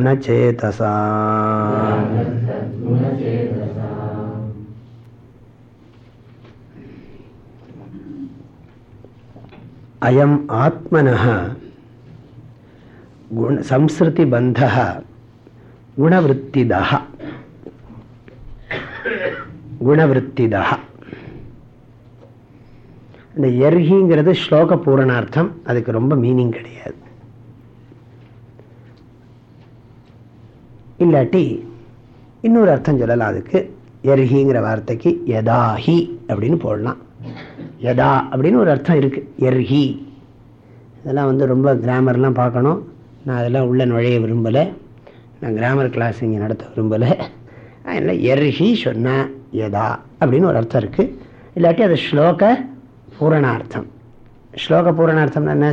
अयम् आत्मनः குண சம்ஸ்கிருதி பந்த குணவருத்திதா குணவருத்திதா இந்த எர்ஹிங்கிறது ஸ்லோக பூரணார்த்தம் அதுக்கு ரொம்ப மீனிங் கிடையாது. இல்லாட்டி இன்னொரு அர்த்தம் சொல்லலாம் அதுக்கு. எர்ஹிங்கிற வார்த்தைக்கு யதாஹி அப்படின்னு போடலாம். யதா அப்படின்னு ஒரு அர்த்தம் இருக்குது எர்ஹி. இதெல்லாம் வந்து ரொம்ப கிராமர்லாம் பார்க்கணும். நான் அதெல்லாம் உள்ளே நுழைய விரும்பலை. நான் கிராமர் கிளாஸ் இங்கே நடத்த விரும்பலை. அதனால் எர்ஹி சொன்ன எதா அப்படின்னு ஒரு அர்த்தம் இருக்குது இல்லாட்டி அது ஸ்லோக பூரணார்த்தம். ஸ்லோக பூரணார்த்தம் என்ன?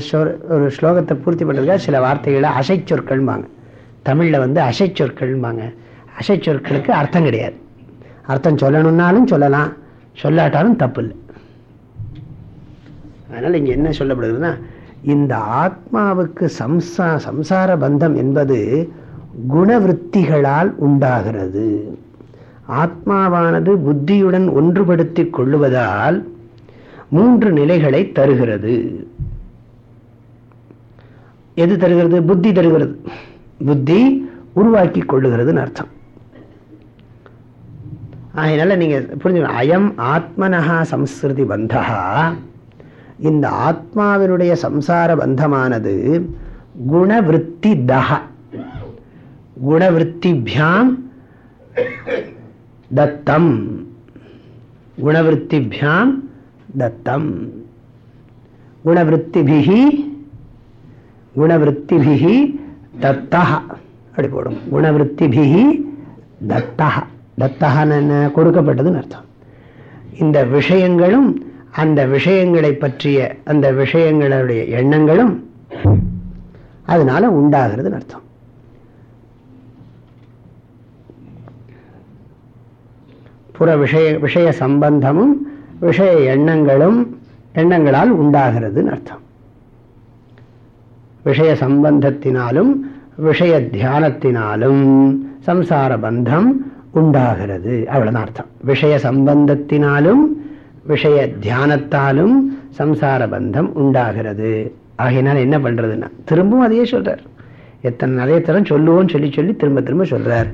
ஒரு ஸ்லோகத்தை பூர்த்தி பண்ணுறதுக்காக சில வார்த்தைகளை அசைச்சொற்கள்பாங்க தமிழில் வந்து அசைச்சொற்கள்பாங்க அசைச்சொற்களுக்கு அர்த்தம் கிடையாது. அர்த்தம் சொல்லணுன்னாலும் சொல்லலாம். சொல்லாட்டாலும் தப்பு இல்லை அதனால் இங்கே என்ன சொல்லப்படுதுன்னா இந்த ஆத்மாவுக்கு சம்சா சம்சார பந்தம் என்பது குணவருத்திகளால் உண்டாகிறது. ஆத்மாவானது புத்தியுடன் ஒன்றுபடுத்தி கொள்ளுவதால் மூன்று நிலைகளை தருகிறது. எது தருகிறது? புத்தி தருகிறது. புத்தி உருவாக்கி கொள்ளுகிறதுன்னு அர்த்தம். அதனால நீங்க புரிஞ்சு அயம் ஆத்மனஹா சம்ஸ்கிருதி பந்தகா இந்த ஆத்மாவினுடைய சம்சார பந்தமானது குணவருத்தி தக குணவருத்திபியாம் தத்தம். குணவருத்திபியாம் தத்தம். குணவருத்திபிகி குணவருத்திபிகி தத்தா அப்படி போடும். குணவருத்திபிகி தத்தா தத்தகான்னு என்ன? கொடுக்கப்பட்டதுன்னு அர்த்தம். இந்த விஷயங்களும் அந்த விஷயங்களை பற்றிய அந்த விஷயங்களுடைய எண்ணங்களும் அதனால உண்டாகிறது அர்த்தம். புற விஷய விஷய சம்பந்தமும் விஷய எண்ணங்களும் எண்ணங்களால் உண்டாகிறதுன்னு அர்த்தம். விஷய சம்பந்தத்தினாலும் விஷய தியானத்தினாலும் சம்சார பந்தம் உண்டாகிறது அவ்வளவுதான் அர்த்தம். விஷய சம்பந்தத்தினாலும் விஷய தியானத்தாலும் சம்சார பந்தம் உண்டாகிறது. ஆகையினால் என்ன பண்றதுன்னா திரும்பவும் அதையே சொல்றார். எத்தனை நிறைய தரம் சொல்லுவோம்னு சொல்லி சொல்லி திரும்ப திரும்ப சொல்றார்.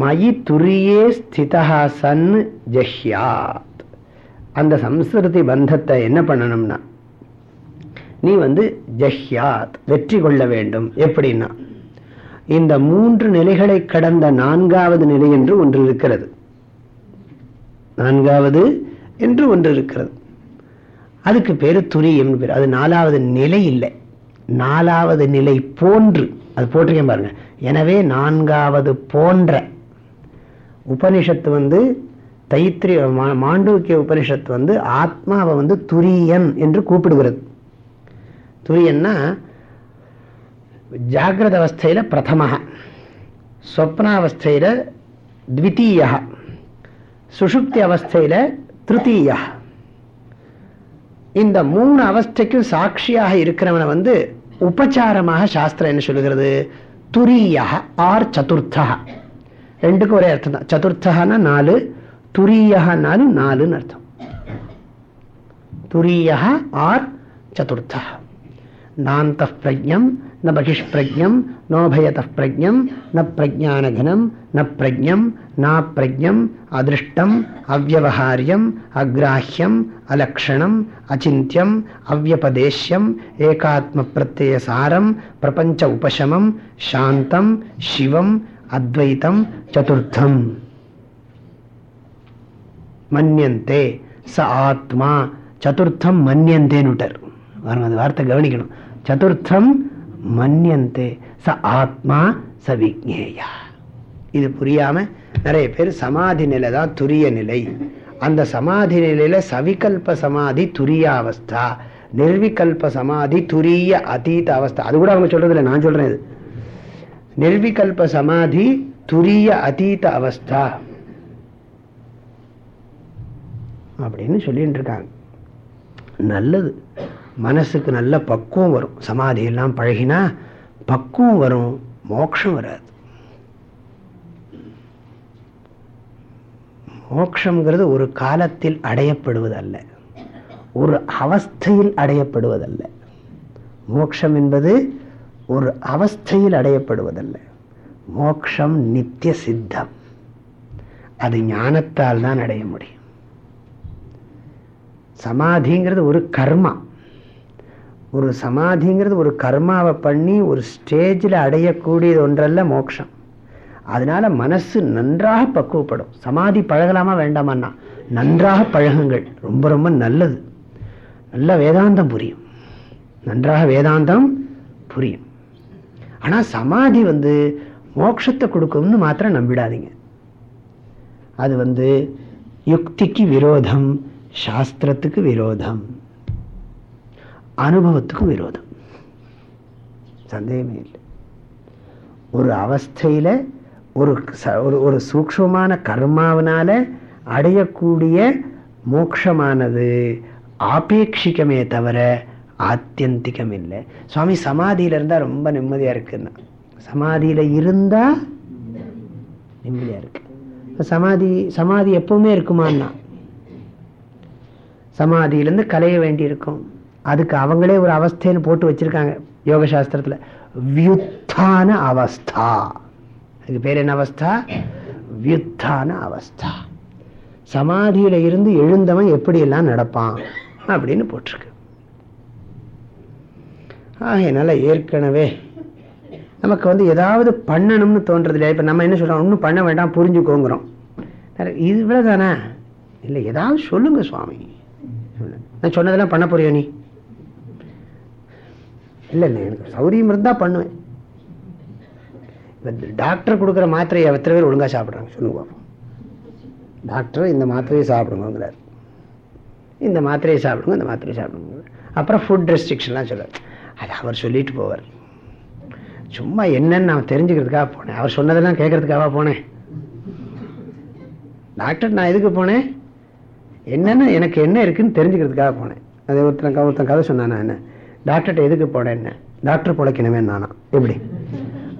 மயி துரியே ஸ்திதா சன் ஜஹ்யாத். அந்த சம்ஸ்கிருதி பந்தத்தை என்ன பண்ணணும்னா நீ வந்து ஜஹ்யாத் வெற்றி கொள்ள வேண்டும். எப்படின்னா இந்த மூன்று நிலைகளை கடந்த நான்காவது நிலை என்று ஒன்று இருக்கிறது. நான்காவது என்று ஒன்று இருக்கிறது. அதுக்கு பேர் துரியம் பேர். அது நாலாவது நிலை இல்லை. நாலாவது நிலை போன்று. அது போட்டிருக்கேன் பாருங்க. எனவே நான்காவது போன்ற உபனிஷத்து வந்து தைத்திரி மாண்டூக்கிய உபனிஷத்து வந்து ஆத்மாவை வந்து துரியன் என்று கூப்பிடுகிறது. துரியன்னா ஜாகிரத அவஸ்தையில் பிரதமாக ஸ்வப்னாவஸ்தையில் த்விதீய சுஷுப்தி அவஸ்தையில் திருத்தீயா இந்த மூணு அவஸ்தைக்கும் சாட்சியாக இருக்கிறவனை வந்து உபச்சாரமாக சாஸ்திரம் என்ன சொல்லுகிறது? துரியா ஆர் சதுர்த்தா ரெண்டுக்கும் ஒரே அர்த்தம் தான். சதுர்த்தகனா நாலு துரியனாலும் நாலுன்னு அர்த்தம். துரியா ஆர் சதுர்த்தா நாந்த பிரஜம் ந பகிஷ்பிரஜம் நோபயத பிரஜம் ந பிரஜானகனம் ந பிரஜம் நா பிரஜம் அதிருஷ்டம் அவ்வகாரியம் அக்ராஹ்யம் அலக்ஷணம் அச்சிந்தியம் அவ்வபதேஷ்யம் ஏகாத்ம பிரத்யசாரம் பிரபஞ்ச உபசமம் சாந்தம் சிவம் அத்வைத்தம் சதுர்த்தம் மன்யந்தே ச ஆத்மா சதுர்த்தம் மன்யந்தேன்னுட்டார் அது வார்த்தை கவனிக்கணும் சதுர்த்தம் மன்னியந்தே ச ஆத்மா ச விக்னேயா இது புரியாம நிறைய பேர் சமாதி நிலை தான் துரிய நிலை. அந்த சமாதி நிலையில சவிகல்ப சமாதி துரிய அவஸ்தா நிர்விகல்ப சமாதி துரிய அதீத அவஸ்தா. அது கூட அவங்க சொல்றது இல்லை நான் சொல்றேன் இது. நிர்விகல்ப சமாதி துரிய அதீத அவஸ்தா அப்படின்னு சொல்லிட்டு இருக்காங்க. நல்லது. மனசுக்கு நல்ல பக்குவம் வரும். சமாதி எல்லாம் பழகினா பக்குவம் வரும் மோட்சம் வராது. மோக்ஷங்கிறது ஒரு காலத்தில் அடையப்படுவதல்ல. ஒரு அவஸ்தையில் அடையப்படுவதல்ல. மோக்ஷம் என்பது ஒரு அவஸ்தையில் அடையப்படுவதல்ல. மோக்ஷம் நித்திய சித்தம். அது ஞானத்தால் தான் அடைய முடியும். சமாதிங்கிறது ஒரு கர்மா. ஒரு சமாதிங்கிறது ஒரு கர்மாவை பண்ணி ஒரு ஸ்டேஜில் அடையக்கூடியது ஒன்றல்ல மோட்சம் அதனால மனசு நன்றாக பக்குவப்படும். சமாதி பழகலாமா வேண்டாமான்னா நன்றாக பழகுங்கள். ரொம்ப ரொம்ப நல்லது. நல்ல வேதாந்தம் புரியும். நன்றாக வேதாந்தம் புரியும். ஆனால் சமாதி வந்து மோட்சத்தை கொடுக்கும்னு மாத்திரம் நம்பிடாதீங்க. அது வந்து யுக்திக்கு விரோதம் சாஸ்திரத்துக்கு விரோதம். அனுபவத்துக்கும் விரோதம். சந்தேகமே இல்லை. ஒரு அவஸ்தையில ஒரு ஒரு ஒரு சூக்ஷமான கர்மாவனால் அடையக்கூடிய மோட்சமானது ஆபேட்சிக்கமே தவிர ஆத்தியந்திகம் இல்லை. சுவாமி சமாதியில இருந்தா ரொம்ப நிம்மதியா இருக்குன்னா. சமாதியில இருந்தா நிம்மதியா இருக்கு. சமாதி சமாதி எப்பவுமே இருக்குமான்னா? சமாதியிலேருந்து கலைய வேண்டி இருக்கும் அதுக்கு அவங்களே ஒரு அவஸ்தைன்னு போட்டு வச்சிருக்காங்க யோக சாஸ்திரத்தில் வியுத்தான அவஸ்தா. அதுக்கு பேர் என்ன அவஸ்தா? வியுத்தான அவஸ்தா. சமாதியில இருந்து எழுந்தவன் எப்படியெல்லாம் நடப்பான் அப்படின்னு போட்டிருக்கு. என்னால் ஏற்கனவே நமக்கு வந்து ஏதாவது பண்ணணும்னு தோன்றது இல்லையா? இப்போ நம்ம என்ன சொல்கிறோம் ஒன்றும் பண்ண வேண்டாம் புரிஞ்சுக்கோங்கிறோம். இது இவ்வளோதானே இல்லை ஏதாவது சொல்லுங்க சுவாமி. நான் சொன்னதெல்லாம் பண்ண போறியோ நீ? இல்லை இல்லை எனக்கு சௌரியம் இருந்தால் பண்ணுவேன். இப்போ டாக்டர் கொடுக்குற மாத்திரையை எத்தனை பேர் ஒழுங்காக சாப்பிட்றாங்க? சொல்லுங்க பார்ப்போம் டாக்டர் இந்த மாத்திரையை சாப்பிடுங்கிறார் இந்த மாத்திரையை சாப்பிடுங்க இந்த மாத்திரையை சாப்பிடுங்க அப்புறம் ஃபுட் ரெஸ்ட்ரிக்ஷன்லாம் சொல்லுவார் அது அவர் சொல்லிட்டு போவார். சும்மா என்னன்னு நான் தெரிஞ்சுக்கிறதுக்காக போனேன். அவர் சொன்னதெல்லாம் கேட்கறதுக்காக போனேன். டாக்டர் நான் எதுக்கு போனேன்? என்னென்னு எனக்கு என்ன இருக்குன்னு தெரிஞ்சுக்கிறதுக்காக போனேன். அது ஒருத்தன் ஒருத்தன் கதை சொன்னான் என்ன? டாக்டர்கிட்ட எதுக்கு போனேன் டாக்டர் பிழைக்கணுமே நானா. எப்படி?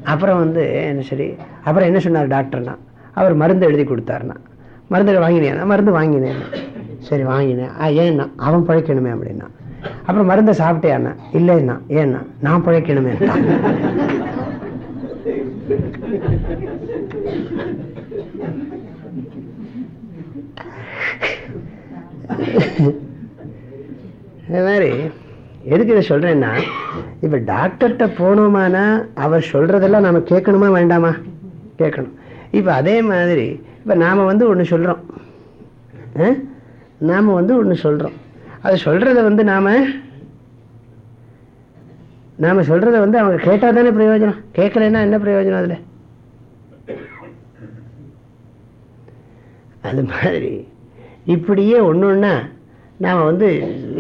அப்புறம் வந்து என்ன சரி? அப்புறம் என்ன சொன்னார் டாக்டர்னா? அவர் மருந்து எழுதி கொடுத்தாருனா. மருந்து வாங்கினேன். மருந்து வாங்கினேன். சரி வாங்கினேன். ஆ ஏன்னா அவன் பிழைக்கணுமே அப்படின்னா. அப்புறம் மருந்தை சாப்பிட்டேன்னா? இல்லைன்னா ஏன்னா நான் பிழைக்கணுமே. இந்த மாதிரி எதுக்கு இதை சொல்றேன்னா இப்போ டாக்டர்கிட்ட போனோமானா அவர் சொல்றதெல்லாம் நாம கேட்கணுமா வேண்டாமா? கேட்கணும். இப்போ அதே மாதிரி இப்போ நாம வந்து ஒன்று சொல்றோம். நாம வந்து ஒன்று சொல்றோம். அது சொல்கிறத வந்து நாம நாம சொல்கிறத வந்து அவங்க கேட்டால் தானே பிரயோஜனம்? கேட்கலன்னா என்ன பிரயோஜனம் அதில்? அது மாதிரி இப்படியே ஒன்று ஒன்றா நாம் வந்து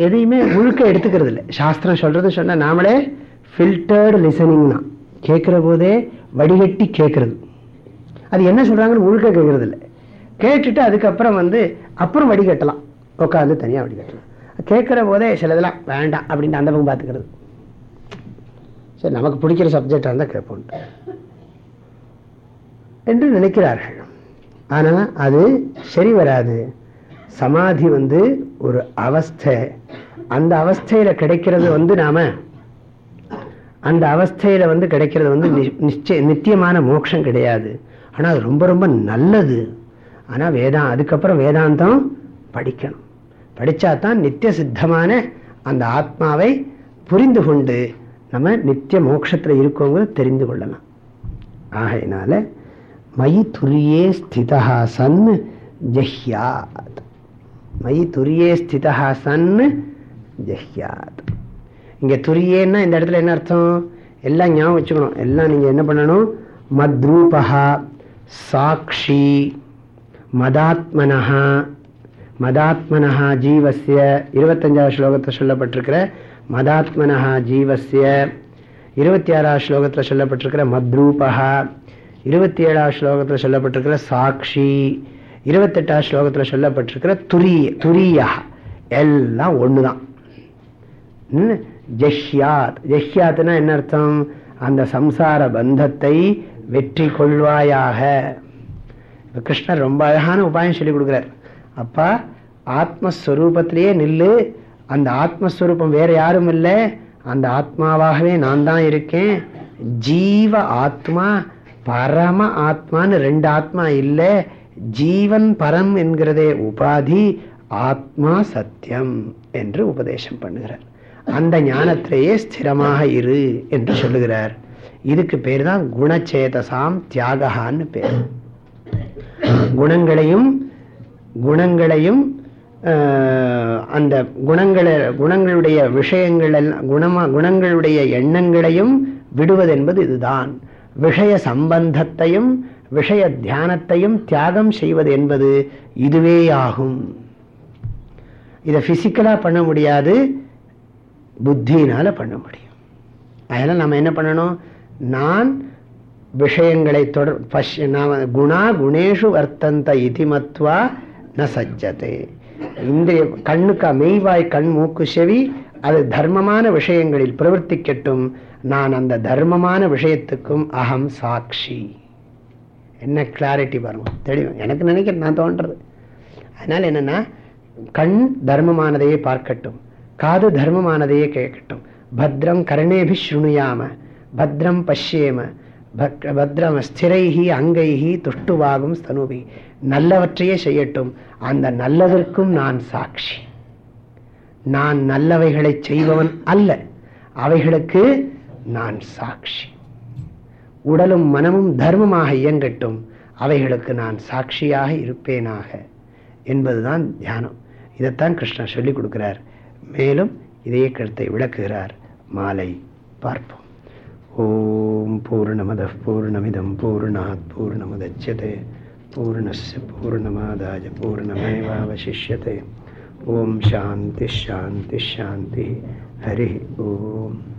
எதையுமே முழுக்க எடுத்துக்கிறது இல்லை. சாஸ்திரம் சொல்கிறது சொன்னால் நாமளே ஃபில்டர்டு லிசனிங் தான். கேட்குற போதே வடிகட்டி கேட்குறது. அது என்ன சொல்கிறாங்கன்னு முழுக்க கேட்குறது இல்லை. கேட்டுட்டு அதுக்கப்புறம் வந்து அப்புறம் வடிகட்டலாம். உட்காந்து தனியாக வடிகட்டலாம். கேட்குற போதே சிலதெல்லாம் வேண்டாம் அப்படின்னு அந்த பக்கம் பார்த்துக்கிறது. சரி நமக்கு பிடிக்கிற சப்ஜெக்டாக இருந்தால் கேட்போம். என்று நினைக்கிறார்கள். ஆனால் அது சரி வராது. சமாதி வந்து ஒரு அவஸ்தை. அந்த அவஸ்தையில கிடைக்கிறது வந்து நாம அந்த அவஸ்தையில வந்து கிடைக்கிறது வந்து நிச்சய நித்தியமான மோட்சம் கிடையாது. ஆனால் அது ரொம்ப ரொம்ப நல்லது. ஆனால் வேதா அதுக்கப்புறம் வேதாந்தம் படிக்கணும். படிச்சா தான் நித்திய சித்தமான அந்த ஆத்மாவை புரிந்து கொண்டு நம்ம நித்திய மோட்சத்தில் இருக்கோங்கிறத தெரிந்து கொள்ளலாம். ஆகையினால மயி துரியே ஸ்திதா சன் ஜஹ்யாத். மயி துரியே ஸ்திதா சன் ஜஹ்யாத். இங்கே துரியேன்னா இந்த இடத்துல என்ன அர்த்தம்? எல்லாம் ஞாபகம் வச்சுக்கணும். எல்லாம் நீங்கள் என்ன பண்ணணும்? மத்ரூபா சாட்சி மதாத்மனஹா. மதாத்மனஹா ஜீவசிய இருபத்தஞ்சாவது ஸ்லோகத்தில் சொல்லப்பட்டிருக்கிற மதாத்மனஹா ஜீவசிய இருபத்தி ஆறாவது ஸ்லோகத்தில் சொல்லப்பட்டிருக்கிற மத்ரூபா இருபத்தி ஏழாவது ஸ்லோகத்தில் சொல்லப்பட்டிருக்கிற சாட்சி இருபத்தெட்டாம் ஸ்லோகத்தில் சொல்லப்பட்டிருக்கிற துரிய துரியா எல்லாம் ஒன்று தான் ஜஷ்யாத் ஜஷ்யாத்னா என்ன அர்த்தம்? அந்த சம்சார பந்தத்தை வெற்றி கொள்வாயாக. இப்போ கிருஷ்ணர் ரொம்ப அழகான உபாயம் சொல்லி கொடுக்குறார். அப்பா ஆத்மஸ்வரூபத்திலேயே நில்லு. அந்த ஆத்மஸ்வரூபம் வேற யாரும் இல்லை. அந்த ஆத்மாவாகவே நான் தான் இருக்கேன். ஜீவ ஆத்மா பரம ஆத்மான்னு ரெண்டு ஆத்மா இல்லை. ஜீவன் பரம் என்கிறதே உபாதி ஆத்மா சத்தியம் என்று உபதேசம் பண்ணுகிறார். அந்த ஞானத்திலேயே ஸ்திரமாக இரு என்று சொல்லுகிறார். இதுக்கு பேர் தான் குணச்சேதசாம் தியாகான்னு பேர். குணங்களையும் குணங்களையும் அந்த குணங்களை குணங்களுடைய விஷயங்கள் எல்லாம் குணமா குணங்களுடைய எண்ணங்களையும் விடுவது என்பது இதுதான். விஷய சம்பந்தத்தையும் விஷய தியானத்தையும் தியாகம் செய்வது என்பது இதுவே ஆகும் இதை பிசிக்கலா பண்ண முடியாது புத்தியினால பண்ண முடியும். அதனால நம்ம என்ன பண்ணணும்? நான் விஷயங்களை தொடர் குணா குணேஷு வர்த்தந்த இதிமத்வா ந சஜ்ஜதே. இந்திரிய கண்ணுக்கு மெய்வாய் கண் மூக்கு செவி அது தர்மமான விஷயங்களில் பிரவர்த்திக்கட்டும். நான் அந்த தர்மமான விஷயத்துக்கும் அகம் சாட்சி. என்ன கிளாரிட்டி வரும் தெளிவு எனக்கு நினைக்கிறேன் நான் தோன்றது. அதனால என்னன்னா கண் தர்மமானதையே பார்க்கட்டும். காது தர்மமானதையே கேட்கட்டும். பத்ரம் கரணேபி ஸ்ருணுயாம. பத்ரம் பஷ்யேம. பத்ரம் ஸ்திரைஹி அங்கைஹி துஷ்டுவாகும் ஸ்தனுபி. நல்லவற்றையே செய்யட்டும். அந்த நல்லதற்கும் நான் சாட்சி. நான் நல்லவைகளை செய்பவன் அல்ல. அவைகளுக்கு நான் சாட்சி. உடலும் மனமும் தர்மமாக இயங்கட்டும் அவைகளுக்கு நான் சாட்சியாக இருப்பேனாக என்பதுதான் தியானம். இதைத்தான் கிருஷ்ணன் சொல்லிக் கொடுக்கிறார். மேலும் இதே கருத்தை விளக்குகிறார். மாலை பார்ப்போம். ஓம் பூர்ணமத பூர்ணமிதம் பூர்ணாத் பூர்ணமுதட்சதே பூர்ணஸ் பூர்ணமாதாஜ பூர்ணமேவாவசிஷ்யத்தை ஓம் சாந்தி ஷாந்தி ஷாந்தி ஹரி ஓம்.